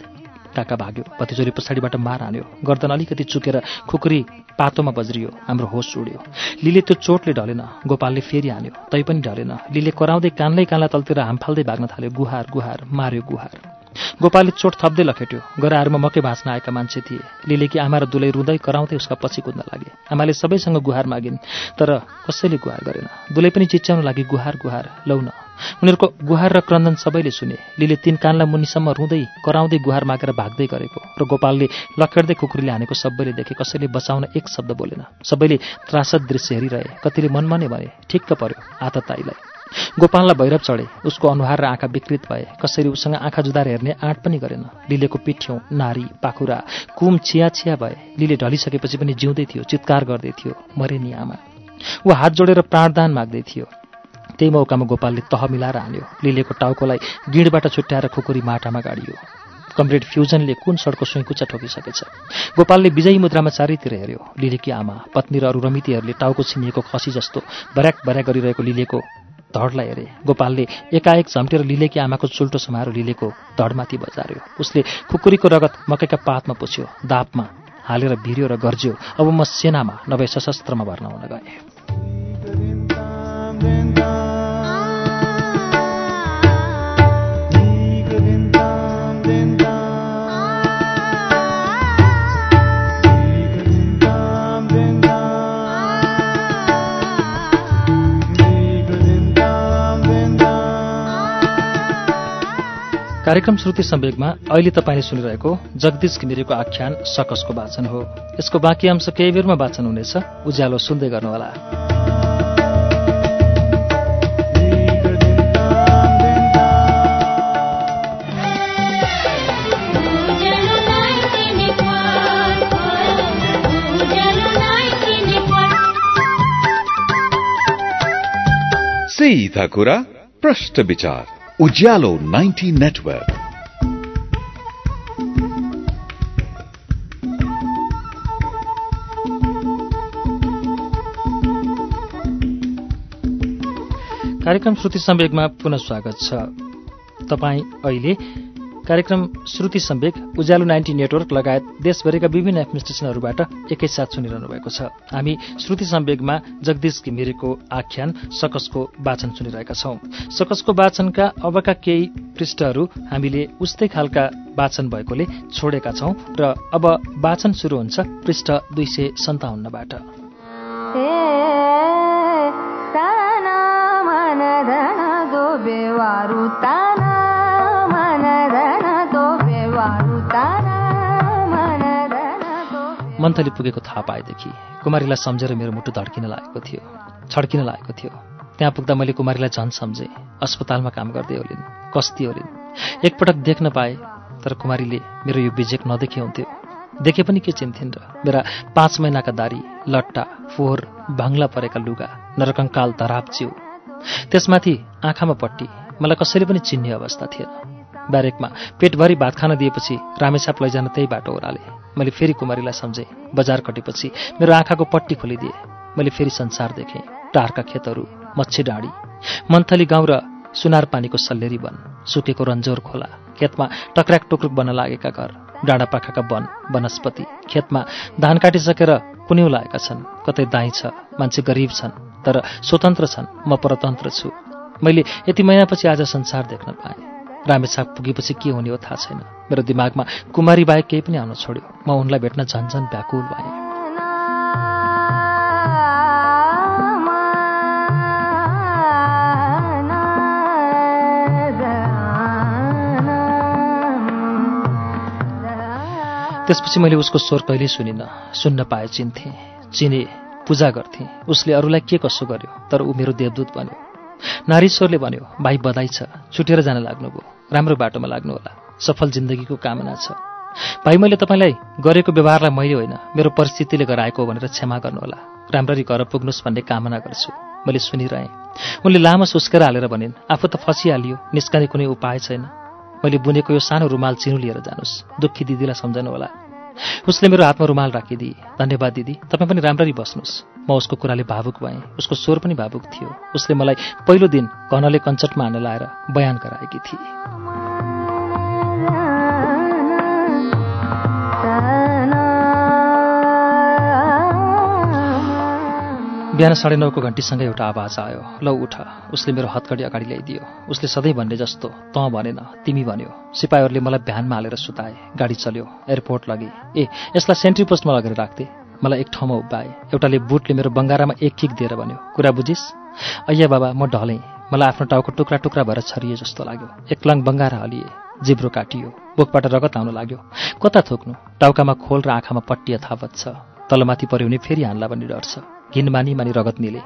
काका भाग्यो भतिजोरी पछाडिबाट मार हान्यो गर्दन अलिकति चुकेर खुकुरी पातोमा बज्रियो हाम्रो होस उड्यो। लिले त्यो चोटले ढलेन गोपालले फेरि हान्यो तै पनि ढलेन। लिले कराउँदै कानलै कानलाई तलतिर हामफाल्दै भाग्न थाल्यो गुहार गुहार मार्यो गुहार। गोपालले चोट थप्दै लखेट्यो। गराहरूमा मकै भाँच्न आएका मान्छे थिए। लिलेकी आमा र दुलै रुँदै कराउँदै उसका पछि कुद्न लागे। आमाले सबैसँग गुहार मागिन् तर कसैले गुहार गरेन। दुलै पनि चिच्याउन लागि गुहार गुहार लौन उनीहरूको गुहार र क्रन्दन सबैले सुने। लिले तिन कानलाई मुनिसम्म रुँदै कराउँदै गुहार मागेर भाग्दै गरेको। र गोपालले लखेड्दै कुकुरले हानेको सबैले देखे कसैले बचाउन एक शब्द बोलेन। सबैले त्रासद दृश्य हेरिरहे। कतिले मनमा नै भने ठिक्क पर्यो आतताईलाई गोपाललाई भैरव चढे। उसको अनुहार र आँखा विकृत भए। कसरी उसँग आँखा जुदार हेर्ने आँट पनि गरेन। लिलेको पिठ्यौँ नारी पाखुरा कुम छिया छिया भए। लिले ढलिसकेपछि पनि जिउँदै थियो चित्कार गर्दै थियो मरे नि आमा। ऊ हात जोडेर प्राणदान माग्दै थियो। त्यही मौकामा गोपालले तह मिलाएर हान्यो। लिलेको टाउकोलाई गिडबाट छुट्याएर खुकुरी माटामा गाडियो। कमरेड फ्युजनले कुन सडको सुइँकुच्चा ठोकिसकेछ? गोपालले विजयी मुद्रामा चारैतिर हेऱ्यो। लिलेकी आमा? पत्नी र अरू रमितीहरूले टाउको छिनिएको खसी जस्तो बर्याक बर्याक गरिरहेको लिलेको धडलाई हेरे। गोपालले एकाएक झम्टेर लिलेकी आमाको चुल्टो समारो लिलेको धडमाथि बजार्यो। उसले खुकुरीको रगत मकैका पातमा पुछ्यो दापमा हालेर भिर्यो र गर्ज्यो अब म सेनामा नभए सशस्त्रमा भर्ना हुन गएँ। कार्यक्रम श्रुति सम्वेकमा अहिले तपाईँले सुनिरहेको जगदीश घिमिरेको आख्यान सकसको वाचन हो। यसको बाँकी अंश केही बेरमा वाचन हुनेछ। उज्यालो सुन्दै गर्नुहोला। कुरा प्रश्न विचार। उज्यालो 90 नेटवर्क कार्यक्रम श्रुति सम्वेकमा पुनः स्वागत छ। तपाईँ अहिले कार्यक्रम श्रुति सम्वेक उज्यालो नाइन्टी नेटवर्क लगायत देशभरिका विभिन्न एफएम स्टेशनहरूबाट एकैसाथ सुनिरहनु भएको छ। हामी श्रुति सम्वेकमा जगदीश घिमिरेको आख्यान सकसको वाचन सुनिरहेका छौं। सकसको वाचनका अबका केही पृष्ठहरू हामीले उस्तै खालका वाचन भएकोले छोडेका छौं र अब वाचन शुरू हुन्छ पृष्ठ दुई सय सन्ताउन्नबाट। मन्थली पुगेको थाहा पाएदेखि कुमारीलाई सम्झेर मेरो मुटु धड्किन लागेको थियो छड्किन लागेको थियो। त्यहाँ पुग्दा मैले कुमारीलाई झन् सम्झेँ अस्पतालमा काम गर्दै होलिन् कस्ती होलिन्। एकपटक देख्न पाएँ तर कुमारीले मेरो यो बिजेक नदेखे हुन्थ्यो। देखे पनि के चिन्थिन् र मेरा पाँच महिनाका दारी लट्टा फोहोर भाङ्ला परेका लुगा नरकङ्काल धराप च्याउ। त्यसमाथि आँखामा पट्टी मलाई कसैले पनि चिन्ने अवस्था थिएन। ब्यारेकमा पेटभरि भात खान दिएपछि रामेछाप लैजान त्यही बाटो ओह्राले। मैले फेरि कुमारीलाई सम्झेँ। बजार कटेपछि मेरो आँखाको पट्टी खोलिदिए। मैले फेरि संसार देखेँ। टारका खेतहरू मच्छी डाँडी मन्थली गाउँ र सुनार पानीको सल्लेरी वन सुकेको रन्जोर खोला खेतमा टक्राक टुक्रुक बन्न लागेका घर डाँडापाखाका वन वनस्पति खेतमा धान काटिसकेर कुन्यौ लागेका छन्। कतै दाई छ मान्छे गरिब छन् तर स्वतन्त्र छन् म परतन्त्र छु। मैले यति महिनापछि आज संसार देख्न पाएँ। रामेछाप पुगेपछि के हुने हो थाहा छैन। मेरो दिमागमा कुमारी बाहेक केही पनि आउन छोड्यो। म उनलाई भेट्न झन्झन व्याकुल भएँ त्यसपछि मैले उसको स्वर कहिल्यै सुनिनँ। सुन्न पाए चिन्थेँ। चिने पूजा गर्थेँ। उसले अरूलाई के कसो गर्यो? तर ऊ मेरो देवदूत बन्यो। नारीश्वरले भन्यो भाइ बधाई छ। छुटेर जान लाग्नुभयो। राम्रो बाटोमा लाग्नु होला सफल जिन्दगीको कामना छ। भाइ मैले तपाईँलाई गरेको व्यवहारलाई मैले होइन मेरो परिस्थितिले गराएको भनेर क्षमा गर्नुहोला। राम्ररी घर पुग्नुहोस् भन्ने कामना गर्छु। मैले सुनिरहेँ। उनले लामो सुस्केर हालेर भनिन् आफू त फसिहालियो निस्कने कुनै उपाय छैन। मैले बुनेको यो सानो रुमाल चिनु लिएर जानुहोस् दुःखी दिदीलाई सम्झनु होला उसले मेरो हातमा रुमाल राखिदिए। धन्यवाद दिदी तपाईँ पनि राम्ररी बस्नुहोस्। म उसको कुराले भावुक भएँ। उसको स्वर पनि भावुक थियो। उसले मलाई पहिलो दिन घनले कञ्चटमा हान्न लाएर बयान गराएकी थिए। बिहान साढे नौको घन्टीसँगै एउटा आवाज आयो। लौ उठ उसले मेरो हतकडी अगाडि ल्याइदियो। उसले सधैँ भन्ने जस्तो तँ भनेन तिमी भन्यो। सिपाहीहरूले मलाई बिहानमा हालेर सुताए गाडी चल्यो एयरपोर्ट लगे। ए यसलाई सेन्ट्री पोस्टमा लगेर राख्थे मलाई एक ठाउँमा उभ्याए एउटाले बुटले मेरो बङ्गारामा एक किक दिएर भन्यो कुरा बुझिस्? अయ్या बाबा म ढलेँ। मलाई आफ्नो टाउको टुक्रा टुक्रा भएर छरिए जस्तो लाग्यो। एकलङ बङ्गारा हलिए जिब्रो काटियो बोकबाट रगत आउन लाग्यो। कता थोक्नु? टाउकामा खोल र आँखामा पट्टी यथावत छ। तलमाथि पऱ्यो भने फेरि हान्ला भन्ने डर छ। घिन मानी मानी रगत निले।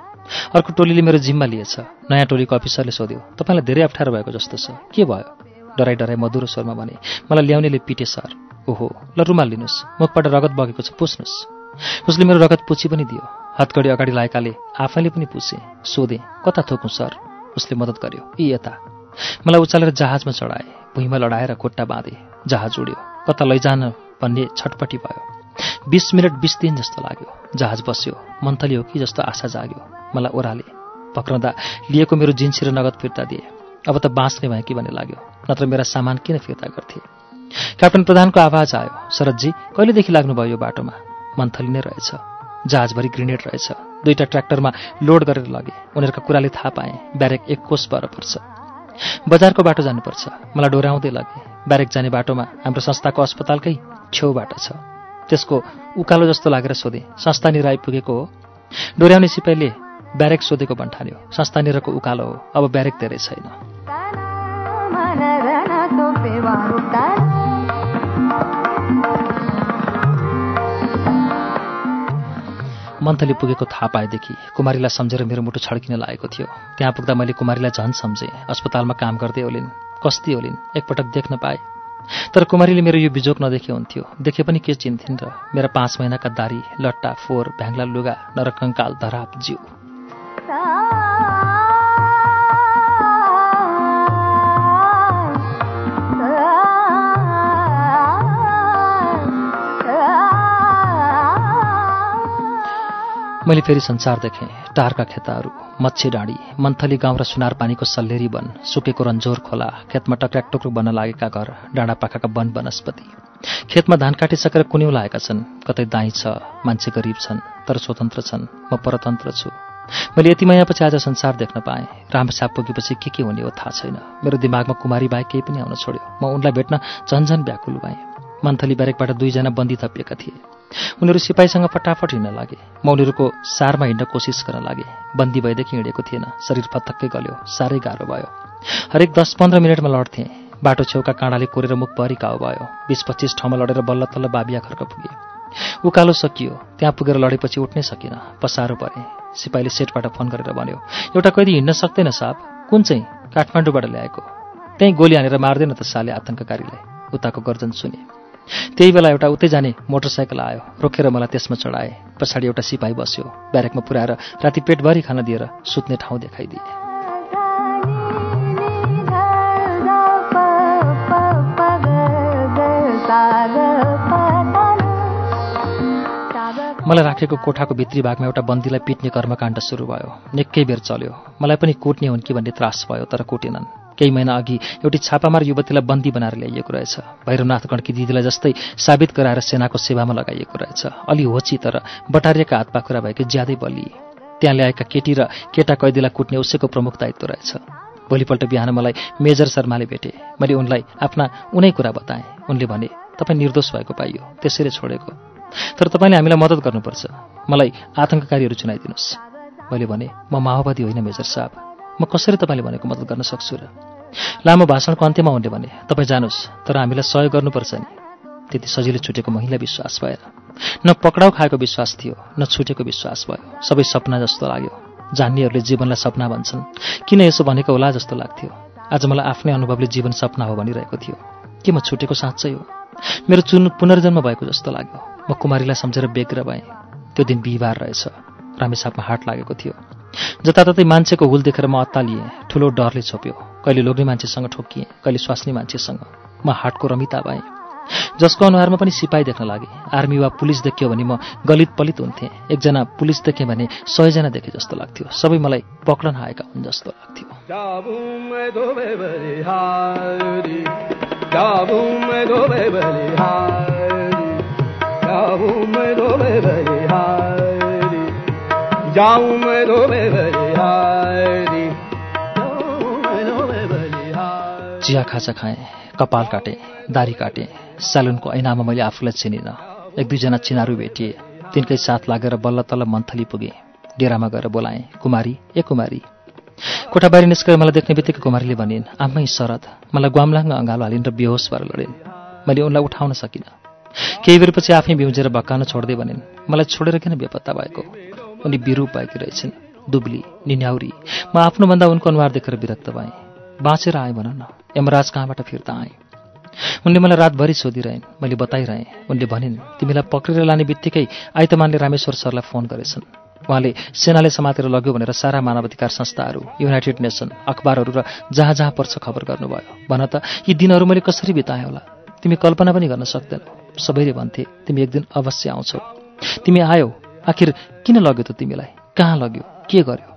अर्को टोलीले मेरो जिम्मा लिएछ। नयाँ टोलीको अफिसरले सोध्यो तपाईँलाई धेरै अप्ठ्यारो भएको जस्तो छ। के भयो? डराइ डराइ मधुरो स्वरमा भने मलाई ल्याउनेले पिटे सर। ओहो ल रुमाल लिनुहोस्। मुखबाट रगत बगेको छ पुस्नुहोस्। उसले मेरो रगत पुछी पनि दियो। हतकडी अगाडि लागेकाले आफैले पनि पुछे सोधे कता थोकौँ सर? उसले मद्दत गर्यो यी यता। मलाई उचालेर जहाजमा चढाए। भुइँमा लडाएर खुट्टा बाँधे जहाज उड्यो। कता लैजान भन्ने छटपट्टि भयो। बिस मिनट बिस दिन जस्तो लाग्यो। जहाज बस्यो। मन्थली हो कि जस्तो आशा जाग्यो। मलाई ओह्राले पक्रँदा लिएको मेरो जिन्सी र नगद फिर्ता दिए। अब त बाँच्ने भएँ कि भन्ने लाग्यो। नत्र मेरा सामान किन फिर्ता गर्थे? क्याप्टन प्रधानको आवाज आयो। शरदजी कहिलेदेखि लाग्नुभयो यो बाटोमा? मन्थली नै रहेछ। जहाजभरि ग्रेनेड रहेछ। दुईवटा ट्र्याक्टरमा लोड गरेर लगे। उनीहरूका कुराले थाहा पाएँ ब्यारेक एक कोष पर पर्छ। बजारको बाटो जानुपर्छ। मलाई डोराउँदै लगे। ब्यारेक जाने बाटोमा हाम्रो संस्थाको अस्पतालकै छेउबाट छ। त्यसको उकालो जस्तो लागेर सोधेँ संस्थानिर आइपुगेको हो? डोर्याउने सिपाहीले ब्यारेक सोधेको भन्ठान्यो संस्थानिरको उकालो हो अब ब्यारेक धेरै छैन। मन्थली पुगेको थाहा पाएदेखि कुमारीलाई सम्झेर मेरो मुटु छड्किन लागेको थियो। त्यहाँ पुग्दा मैले कुमारीलाई झन् सम्झेँ अस्पतालमा काम गर्दै होलिन् कस्ती होलिन् एकपटक देख्न पाएँ। तर कुमारीले मेरो यो बिजोक नदेखे हुन्थ्यो। देखे पनि के चिन्थिन् र मेरा पाँच महिनाका दारी लट्टा फोहोर भ्याङ्ला लुगा नरकङ्काल धराप जिउ मैले फेरि संसार देखेँ टारका खेताहरू मच्छी डाँडी मन्थली गाउँ र सुनार पानीको सल्लेरी वन सुकेको रन्जोर खोला खेतमा टक्राक टुक्रो बन्न लागेका घर डाँडा पाखाका वन वनस्पति। खेतमा धान काटिसकेर कुन्यौँ लागेका छन् कतै दाई छ मान्छे गरिब छन् तर स्वतन्त्र छन् म परतन्त्र छु। मैले यति महिनापछि आज संसार देख्न पाएँ रामसाप पुगेपछि के के हुने हो थाहा छैन। मेरो दिमागमा कुमारी बाहेक केही पनि आउन छोड्यो। म उनलाई भेट्न झन्झन व्याकुल भएँ। मन्थली ब्यारेकबाट दुईजना बन्दी थपिएका थिए। उनीहरू सिपाहीसँग फटाफट हिँड्न लागे। म उनीहरूको सारमा हिँड्न कोसिस गर्न लागे। बन्दी भएदेखि हिँडेको थिएन। शरीर फतक्कै गल्यो। साह्रै गाह्रो भयो। हरेक दस पन्ध्र मिनटमा लड्थेँ। बाटो छेउका काँडाले कोरेर मुख काउ भयो। बिस पच्चिस ठाउँमा लडेर बल्ल तल्ल बाबिया खर्क पुगे उकालो सकियो। त्यहाँ पुगेर लडेपछि उठ्नै सकिनँ। पसारो परेँ। सिपाहीले सेटबाट फोन गरेर भन्यो एउटा कैदी हिँड्न सक्दैन साहब। कुन चाहिँ? काठमाडौँबाट ल्याएको। त्यहीँ गोली हानेर मार्दैन त साले आतङ्ककारीलाई उताको गर्जन सुने। त्यही बेला एउटा उतै जाने मोटरसाइकल आयो। रोकेर मलाई त्यसमा चढाए। पछाडि एउटा सिपाही बस्यो। ब्यारेकमा पुऱ्याएर राति पेटभरि खान दिएर सुत्ने ठाउँ देखाइदिए। मलाई राखेको कोठाको भित्री भागमा एउटा बन्दीलाई पिट्ने कर्मकाण्ड सुरु भयो। निकै बेर चल्यो। मलाई पनि कुट्ने हुन् कि भन्ने त्रास भयो तर कुटेनन्। केही महिना अघि एउटी छापामार युवतीलाई बन्दी बनाएर ल्याइएको रहेछ। भैरवनाथ गणकी दिदीलाई जस्तै साबित गराएर सेनाको सेवामा लगाइएको रहेछ। अलि होची तर बटारिएका हात पाखुरा भएको ज्यादै बलिए त्यहाँ ल्याएका केटी र केटा कैदीलाई कुट्ने उसैको प्रमुख दायित्व रहेछ। भोलिपल्ट बिहान मलाई मेजर शर्माले भेटे। मैले उनलाई आफ्ना उनै कुरा बताएँ। उनले भने तपाईँ निर्दोष भएको पाइयो। त्यसैले छोडेको। तर तपाईँले हामीलाई मद्दत गर्नुपर्छ। मलाई आतङ्ककारीहरू चुनाइदिनुहोस्। मैले भने म माओवादी होइन मेजर साहब। म कसरी तपाईँले भनेको मद्दत गर्न सक्छु र? लामो भाषणको अन्त्यमा उनले भने तपाईँ जानुहोस् तर हामीलाई सहयोग गर्नुपर्छ नि। त्यति सजिलो छुटेको महिला विश्वास भएन न पक्राउ खाएको विश्वास थियो न छुटेको विश्वास भयो। सबै सपना जस्तो लाग्यो। जान्नेहरूले जीवनलाई सपना भन्छन्। किन यसो भनेको होला जस्तो लाग्थ्यो। आज मलाई आफ्नै अनुभवले जीवन सपना हो भनिरहेको थियो। के म छुटेको साँच्चै हो? मेरो चुन पुनर्जन्म भएको जस्तो लाग्यो। म कुमारीलाई सम्झेर बेग्र भएँ। त्यो दिन बिहिबार रहेछ। रामेसापमा हाट लागेको थियो। जताततै मान्छेको हुल देखेर म अत्तालिएँ। ठुलो डरले छोप्यो। कहिले लोग्ने मान्छेसँग ठोकिएँ कहिले स्वास्नी मान्छेसँग। म हाटको रमिता भएँ। जसको अनुहारमा पनि सिपाही देख्न लागे। आर्मी वा पुलिस देखियो भने म गलित पलित हुन्थेँ। एकजना पुलिस देखेँ भने सयजना देखेँ जस्तो लाग्थ्यो। सबै मलाई पक्रन आएका हुन् जस्तो लाग्थ्यो। चिया खाजा खाएँ कपाल काटेँ दारी काटेँ। सेलुनको ऐनामा मैले आफूलाई चिनिनँ। एक दुईजना चिनारू भेटिए। तिनकै साथ लागेर बल्ल तल्ल मन्थली पुगेँ। डेरामा गएर बोलाएँ कुमारी ए कुमारी। कोठा बाहिर निस्केर मलाई देख्ने बित्तिकै कुमारीले भनिन् आम्मै शरद मलाई ग्वामलाङ अँगालो हालिन् र बेहोस भएर लडिन्। मैले उनलाई उठाउन सकिनँ। केही बेरपछि आफै बिउजेर भक्कान छोड्दै भनिन् मलाई छोडेर किन बेपत्ता भएको? उनी बिरूप भएकी रहेछन्। दुब्ली निन्याउरी म आफ्नोभन्दा उनको अनुहार देखेर विरक्त भएँ। बाँचेर आएँ भन न यमराज कहाँबाट फिर्ता आएँ? उनले मलाई रातभरि सोधिरहेन् मैले बताइरहेँ। उनले भनिन् तिमीलाई पक्रेर लाने बित्तिकै आइतमानले रामेश्वर सरलाई फोन गरेछन्। उहाँले सेनाले समातेर लग्यो भनेर सारा मानवाधिकार संस्थाहरू युनाइटेड नेसन अखबारहरू र जहाँ जहाँ पर्छ खबर गर्नुभयो। भन त यी दिनहरू मैले कसरी बिताएँ होला? तिमी कल्पना पनि गर्न सक्दैनौ। सबैले भन्थे तिमी एक दिन अवश्य आउँछौ। तिमी आयौ आखिर किन लग्यो त तिमीलाई? कहाँ लग्यो? के गर्यो?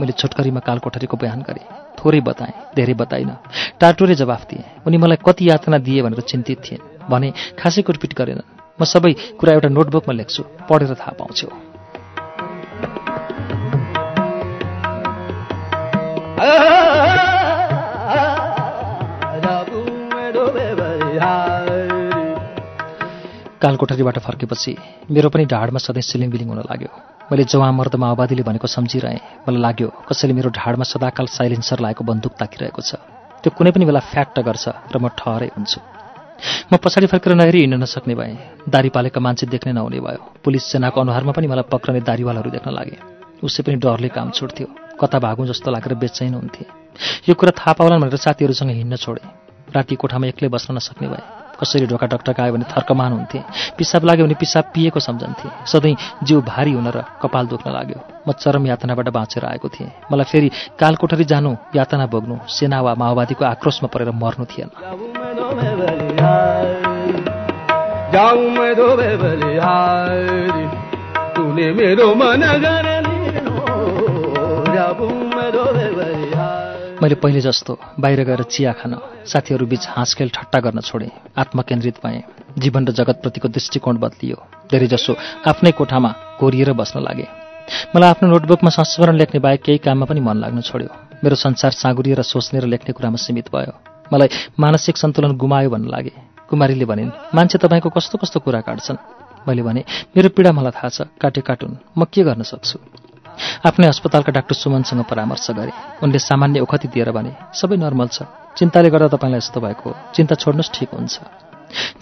मैले छोटकरीमा कालकोठरीको बयान गरेँ। थोरै बताएँ धेरै बताइनँ। टाटोरे जवाफ दिएँ उनी मलाई कति यातना दिए भनेर चिन्तित थिएँ भने खासै कुटपिट गरेनन्। म सबै कुरा एउटा नोटबुकमा लेख्छु पढेर थाहा पाउँछु। कालकोठरीबाट फर्केपछि मेरो पनि ढाडमा सधैँ सिलिङ बिलिङ हुन लाग्यो। मैले जवान मर्द माओवादीले भनेको सम्झिरहेँ। मलाई लाग्यो कसैले मेरो ढाडमा सदाकाल साइलेन्सर लागेको बन्दुक ताकिरहेको छ। त्यो कुनै पनि बेला फ्याक्ट गर्छ र म ठहरै हुन्छु। म पछाडि फर्केर नहेरी हिँड्न नसक्ने भएँ। दारी पालेका मान्छे देख्ने नहुने भयो। पुलिस सेनाको अनुहारमा पनि मलाई पक्रने दारीवालहरू देख्न लागे। उसै पनि डरले काम छुट्थ्यो कता भागौँ जस्तो लागेर बेचैन हुन्थे। यो कुरा थाहा पाउलान् भनेर साथीहरूसँग हिँड्न छोडेँ। राति कोठामा एक्लै बस्न नसक्ने भए। कसरी ढोका टकटकायो भने थर्कमान हुन्थे पिसाब लाग्यो भने पिसाब पिएको सम्झन्थे सधैँ जिउ भारी हुन र कपाल दुख्न लाग्यो म चरम यातनाबाट बाँचेर आएको थिएँ मलाई फेरि कालकोठरी जानु यातना भोग्नु सेना वा माओवादीको आक्रोशमा परेर मर्नु थिएन मैले पहिले जस्तो बाहिर गएर चिया खान साथीहरू बीच हाँसखेल ठट्टा गर्न छोडेँ। आत्मकेन्द्रित भएँ। जीवन र जगतप्रतिको दृष्टिकोण बदलियो। धेरैजसो आफ्नै कोठामा कोरिएर बस्न लागे। मलाई आफ्नो नोटबुकमा संस्मरण लेख्ने बाहेक केही काममा पनि मन लाग्न छोड्यो। मेरो संसार साँगुरिएर सोच्ने र लेख्ने कुरामा सीमित भयो। मलाई मानसिक सन्तुलन गुमायो भन्न लागे। कुमारीले भनिन् मान्छे तपाईँको कस्तो कस्तो कुरा काट्छन् मैले भने मेरो पीडा मलाई थाहा छ। काटे काटुन्। म के गर्न सक्छु? आफ्नै अस्पतालका डाक्टर सुमनसँग परामर्श गरे। उनले सामान्य ओखती दिएर भने सबै नर्मल छ। चिन्ताले गर्दा तपाईँलाई यस्तो भएको चिन्ता छोड्नुहोस् ठिक हुन्छ।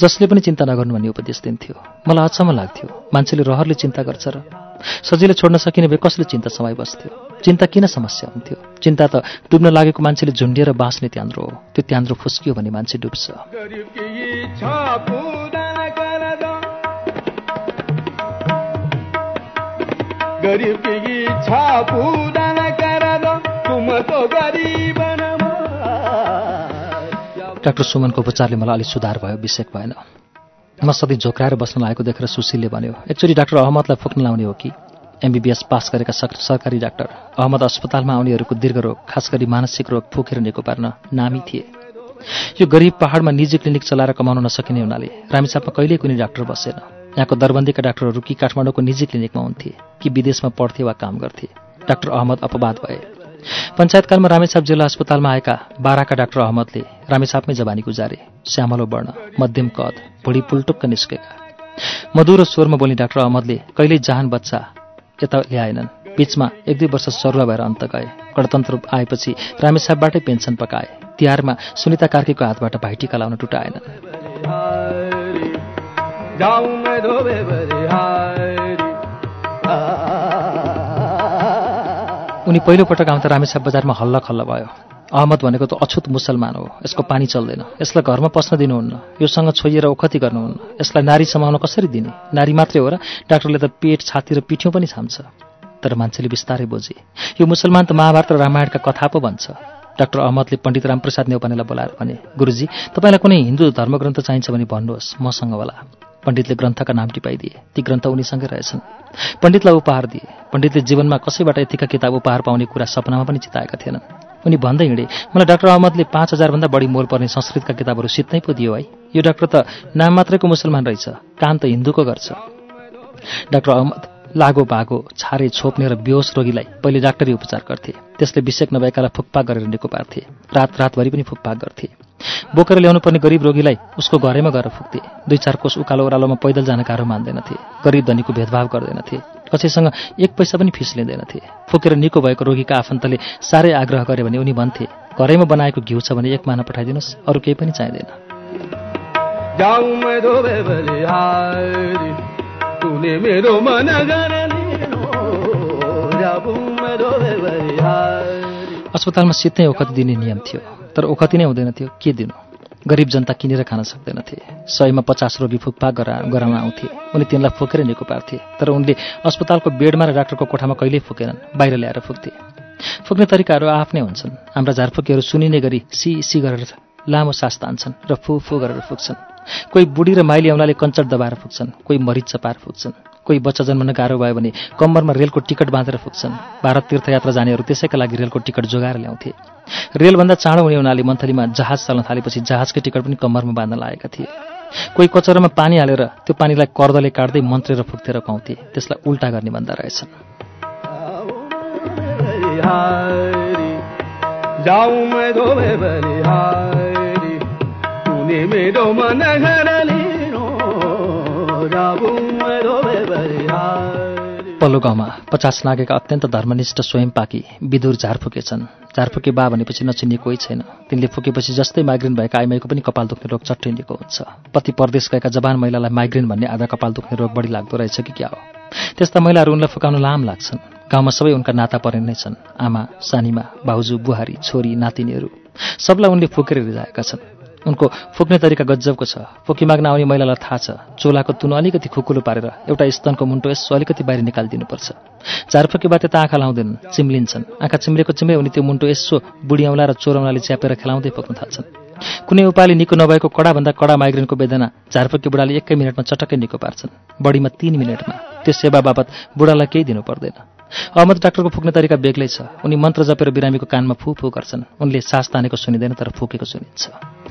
जसले पनि चिन्ता नगर्नु भन्ने उपदेश दिन्थ्यो। मलाई अचम्म लाग्थ्यो। मान्छेले रहरले चिन्ता गर्छ र सजिलै छोड्न सकिने भए कसले चिन्ता समाइ बस्थ्यो? चिन्ता किन समस्या हुन्थ्यो? चिन्ता त डुब्न लागेको मान्छेले झुन्डिएर बाँच्ने त्यान्द्रो हो। त्यो त्यान्द्रो फुस्कियो भने मान्छे डुब्छ। डाक्टर सुमनको उपचारले मलाई अलिक सुधार भयो विषेक भएन म सधैँ झोक्राएर बस्न लागेको देखेर सुशीलले भन्यो एकचोटि डाक्टर अहमदलाई फुक्न लाउने हो कि एमबिबिएस पास गरेका सरकारी डाक्टर अहमद अस्पतालमा आउनेहरूको दीर्घ रोग खास गरी मानसिक रोग फुकेर निको पार्न नामी थिए यो गरिब पहाडमा निजी क्लिनिक चलाएर कमाउन नसकिने हुनाले रामेछापमा कहिल्यै कुनै डाक्टर बसेन यहाँको दरबन्दीका डाक्टरहरू कि काठमाडौँको निजी क्लिनिकमा हुन्थे कि विदेशमा पढ्थे वा काम गर्थे। डाक्टर अहमद अपवाद भए। पञ्चायतकालमा रामेछाप जिल्ला अस्पतालमा आएका बाह्रका डाक्टर अहमदले रामेछापमै जवानी गुजारे। श्यामलो वर्ण मध्यम कद भुँडी पुलटुक्क निस्केका। मधुरो स्वरमा बोल्ने डाक्टर अहमदले कहिल्यै जहान बच्चा यता ल्याएनन्। बिचमा एक दुई वर्ष सरुवा भएर अन्त गए। गणतन्त्र आएपछि रामेछापबाटै पेन्सन पकाए। तिहारमा सुनिता कार्कीको हातबाट भाइटिका लाउन टुटाएनन्। धोबे बलिहारी उनी पहिलोपटक आउँदा रामेछाप बजारमा हल्ला खल्ला भयो। अहमद भनेको त अछुत मुसलमान हो यसको पानी चल्दैन। यसलाई घरमा पस्न दिनुहुन्न योसँग छोइएर ओखती गर्नुहुन्न। यसलाई नारी समाउन कसरी दिने? नारी मात्रै हो र डाक्टरले त पेट छाती र पिठ्यौँ पनि छाम्छ। तर मान्छेले बिस्तारै बुझे यो मुसलमान त महाभारत र रामायणका कथा पो भन्छ। डाक्टर अहमदले पण्डित रामप्रसाद नेौपानेलाई बोलाएर भने गुरुजी तपाईँलाई कुनै हिन्दू धर्मग्रन्थ चाहिन्छ भने भन्नुहोस् मसँग होला। पण्डितले ग्रन्थका नाम टिपाइदिए। ती ग्रन्थ उनीसँगै रहेछन्। पण्डितलाई उपहार दिए। पण्डितले जीवनमा कसैबाट यतिका किताब उपहार पाउने कुरा सपनामा पनि चिताएका थिएनन्। उनी भन्दै हिँडे मलाई डाक्टर अहमदले पाँच हजारभन्दा बढी मोल पर्ने संस्कृतका किताबहरू सित्नै पो दियो है। यो डाक्टर त नाम मात्रैको मुसलमान रहेछ। काम त हिन्दूको गर्छ डाक्टर अहमद लागो भागो छारे छोप्ने र बेहोस रोगीलाई पहिले डाक्टरी उपचार गर्थे। त्यसले विषेक नभएकालाई फुक्पाक गरेर निको पार्थे रात रातभरि पनि फुक्पाक गर्थे। बोकेर ल्याउनु पर्ने गरिब रोगीलाई उसको घरैमा गएर फुक्थे दुई चार कोष उकालो ओह्रालोमा पैदल जान गाह्रो मान्दैनथे। गरिब धनीको भेदभाव गर्दैनथे। कसैसँग एक पैसा पनि फिस लिँदैनथे। फुकेर निको भएको रोगीका आफन्तले साह्रै आग्रह गरे भने उनी भन्थे घरैमा बनाएको घिउ छ भने एक माना पठाइदिनुहोस् अरू केही पनि चाहिँदैन। अस्पतालमा सित्तै ओखती दिने नियम थियो। तर ओखती नै हुँदैन थियो। के दिनु? गरिब जनता किनेर खान सक्दैनथे सयमा पचास रोगी फुकफाक गरा गराउन आउँथे। उनी तिनलाई फुकेर निको पार्थे। तर उनले अस्पतालको बेडमा र डाक्टरको कोठामा कहिल्यै फुकेनन्। बाहिर ल्याएर फुक्थे। फुक्ने तरिकाहरू आफ्नै हुन्छन्। हाम्रा झारफुकीहरू सुनिने गरी सी सी गरेर लामो सास तान्छन् र फु फु गरेर फुक्छन्। कोही बुढी र माइली औँलाले कञ्चट दबाएर फुक्छन्। कोही मरिच चपाएर फुक्छन्। कोही बच्चा जन्मन गाह्रो भयो भने कम्मरमा रेलको टिकट बाँधेर फुक्छन्। भारत तीर्थयात्रा जानेहरू त्यसैका लागि रेलको टिकट जोगाएर ल्याउँथे। रेलभन्दा चाँडो हुने हुनाले मन्थलीमा जहाज चल्न थालेपछि जहाजकै टिकट पनि कम्मरमा बाँध्न लागेका थिए। कोही कचरोमा पानी हालेर त्यो पानीलाई कर्दले काट्दै मन्त्रेर फुक्थेर खुवाउँथे। त्यसलाई उल्टा गर्ने भन्दा रहेछन्। पल्लो गाउँमा पचास नागेका अत्यन्त धर्मनिष्ठ स्वयं पाकी विदुर झारफुके छन् झारफुके बा भनेपछि नचिन्ने कोही छैन। तिनले फुकेपछि जस्तै माइग्रेन भएका आइमाईको पनि कपाल दुख्ने रोग चट्टै निको हुन्छ। पति परदेश गएका जवान महिलालाई माइग्रेन भन्ने आधा कपाल दुख्ने रोग बढी लाग्दो रहेछ कि क्या हो? त्यस्ता महिलाहरू उनलाई फुकाउन लाम लाग्छन्। गाउँमा सबै उनका नाता परे नै छन्। आमा सानीमा भाउजू बुहारी छोरी नातिनीहरू सबलाई उनले फुकेर रिजाएका छन्। उनको फुक्ने तरिका गजबको छ। फुकी माग्न आउने महिलालाई थाहा छ। चोलाको तुनो अलिकति खुकुलो पारेर एउटा स्तनको मुन्टो यसो अलिकति बाहिर निकालिदिनुपर्छ। झारफुकीबाट त आँखा लाउँदैनन् चिम्लिन्छन्। आँखा चिम्रेको चिम्रे उनी त्यो मुन्टो यसो बुढी औँला र चोरौँलाले च्यापेर खेलाउँदै फुक्न थाल्छन्। कुनै उपायले निको नभएको कडाभन्दा कडा माइग्रेनको वेदना झारफुकी बुढाले एकै मिनटमा चटक्कै निको पार्छन्। बढीमा तिन मिनटमा। त्यो सेवा बाबत बुढालाई केही दिनु पर्दैन। अहमद डाक्टरको फुक्ने तरिका बेग्लै छ। उनी मन्त्र जपेर बिरामीको कानमा फु फु गर्छन्। उनले सास तानेको सुनिँदैन तर फुकेको सुनिन्छ।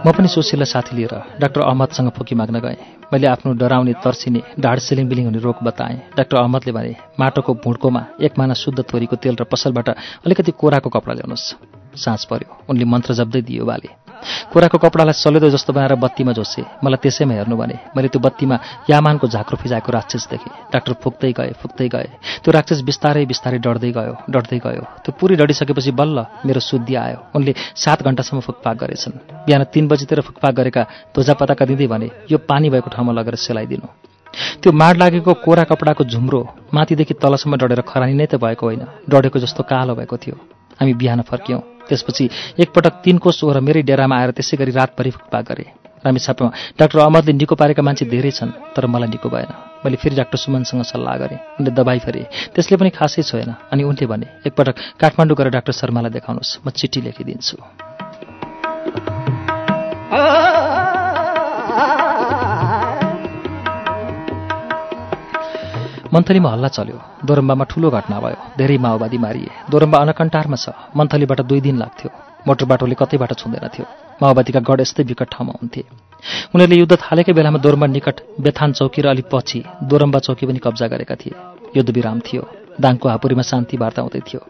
म पनि सुशीललाई साथी लिएर डाक्टर अहमदसँग फुकी माग्न गएँ। मैले आफ्नो डराउने तर्सिने ढाड सिलिङ बिलिङ हुने रोग बताएँ। डाक्टर अहमदले भने माटोको भुँडकोमा एक माना शुद्ध तोरीको तेल र पसलबाट अलिकति कोराको कपडा ल्याउनुहोस्। साँझ पर्यो। उनले मन्त्र जप्दै दियो बाले। कोराको कपडालाई सलेदो जस्तो बनाएर बत्तीमा जोसे। मलाई त्यसैमा हेर्नु भने मैले त्यो बत्तीमा यामानको झाँक्रो फिजाएको राक्षस देखेँ। डाक्टर फुक्दै गए फुक्दै गए। त्यो राक्षस बिस्तारै बिस्तारै डढ्दै गयो डढ्दै गयो। त्यो पुरै डढिसकेपछि बल्ल मेरो शुद्धि आयो। उनले सात घन्टासम्म फुकपाक गरेछन्। बिहान तिन बजीतिर फुकपाक गरेका ध्वजा पताका दिँदै भने यो पानी भएको ठाउँमा लगेर सेलाइदिनु। त्यो माड लागेको कोरा कपडाको झुम्रो माथिदेखि तलसम्म डढेर खरानी नै त भएको होइन। डढेको जस्तो कालो भएको थियो। हामी बिहान फर्क्यौँ। त्यसपछि एकपटक तिन कोष ओर मेरै डेरामा आएर त्यसै गरी रातभरि फुकपा गरे। रामेछापमा डाक्टर अहमदले निको पारेका मान्छे धेरै छन् तर मलाई निको भएन। मैले फेरि डाक्टर सुमनसँग सल्लाह गरेँ। उनले दबाई फेरे। त्यसले पनि खासै छोएन अनि उनले भने एकपटक काठमाडौँ गएर डाक्टर शर्मालाई देखाउनुहोस्। म चिठी लेखिदिन्छु। मन्थलीमा हल्ला चल्यो। दोरम्बामा ठुलो घटना भयो। धेरै माओवादी मारिए। दोरम्बा अनकन्टारमा छ। मन्थलीबाट दुई दिन लाग्थ्यो। मोटर बाटोले कतैबाट छुँदैन थियो। माओवादीका गढ यस्तै विकट ठाउँमा हुन्थे। उनीहरूले युद्ध थालेकै बेलामा दोरम्बा निकट बेथान चौकी र अलि पछि दोरम्बा चौकी पनि कब्जा गरेका थिए। युद्ध विराम थियो। दाङको हापुरीमा शान्ति वार्ता हुँदै थियो।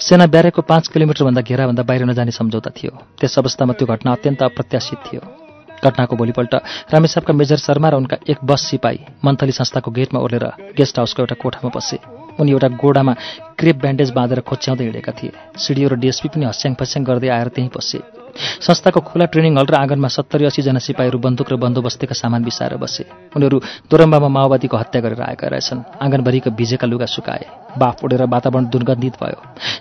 सेना ब्यारेको पाँच किलोमिटरभन्दा घेराभन्दा बाहिर नजाने सम्झौता थियो। त्यस अवस्थामा त्यो घटना अत्यन्त अप्रत्याशित थियो। घटनाको भोलिपल्ट रामेसापका मेजर शर्मा र उनका एक बस सिपाही मन्थली संस्थाको गेटमा ओर्लेर गेस्ट हाउसको एउटा कोठामा बसे। उनी एउटा गोडामा क्रेप ब्यान्डेज बाँधेर खोच्याउँदै हिँडेका थिए। सिडिओ र डिएसपी पनि हस्याङ फस्याङ गर्दै आएर त्यहीँ बसे। संस्थाको खुला ट्रेनिङ हल र आँगनमा सत्तरी असीजना सिपाहीहरू बन्दुक र बन्दोबस्तीका सामान बिसाएर बसे। उनीहरू दोरम्बामा माओवादीको हत्या गरेर आएका रहेछन्। आँगनभरिका भिजेका लुगा सुकाए। बाफ उडेर वातावरण दुर्गन्धित भयो।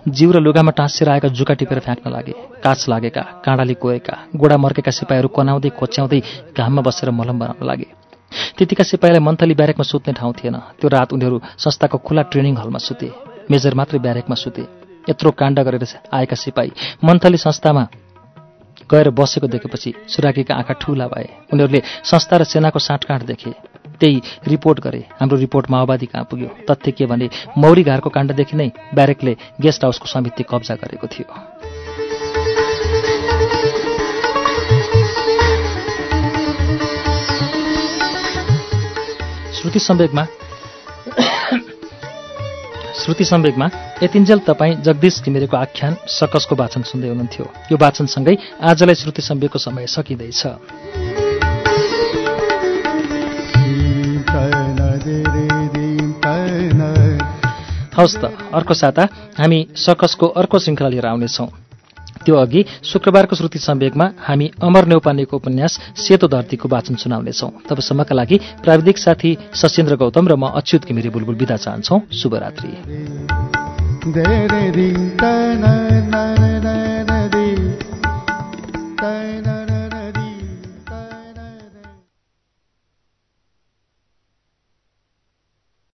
जिउ र लुगामा टाँसेर आएका जुका टिपेर फ्याँक्न लागे। काँच लागेका काँडाले कोएका गोडा मर्केका सिपाहीहरू कनाउँदै खोच्याउँदै घाममा बसेर मलम बनाउन लागे। त्यतिका सिपाहीलाई मन्थली ब्यारेकमा सुत्ने ठाउँ थिएन। त्यो रात उनीहरू संस्थाको खुला ट्रेनिङ हलमा सुते। मेजर मात्रै ब्यारेकमा सुते। यत्रो काण्ड गरेर आएका सिपाही मन्थली संस्थामा गएर बसेको देखेपछि सुराकीका आँखा ठुला भए। उनीहरूले संस्था र सेनाको साँठकाँठ देखे। त्यही रिपोर्ट गरे। हाम्रो रिपोर्ट माओवादी कहाँ पुग्यो? तथ्य के भने मौरी घारको काण्डदेखि नै ब्यारेकले गेस्ट हाउसको समिति कब्जा गरेको थियो। श्रुति सम्वेकमा श्रुति सम्वेकमा यतिन्जेल तपाईँ जगदीश घिमिरेको आख्यान सकसको वाचन सुन्दै हुनुहुन्थ्यो। यो वाचनसँगै आजलाई श्रुति सम्वेकको समय सकिँदैछ। हवस् त अर्को साता हामी सकसको अर्को श्रृङ्खला लिएर आउनेछौँ। त्यो अघि शुक्रबारको श्रुति सम्वेकमा हामी अमर नेौपानेको उपन्यास सेतो धरतीको वाचन सुनाउनेछौँ तबसम्मका लागि प्राविधिक साथी सशेन्द्र गौतम र म अच्युत घिमिरे बुलबुल बिदा चाहन्छौ। शुभरात्री।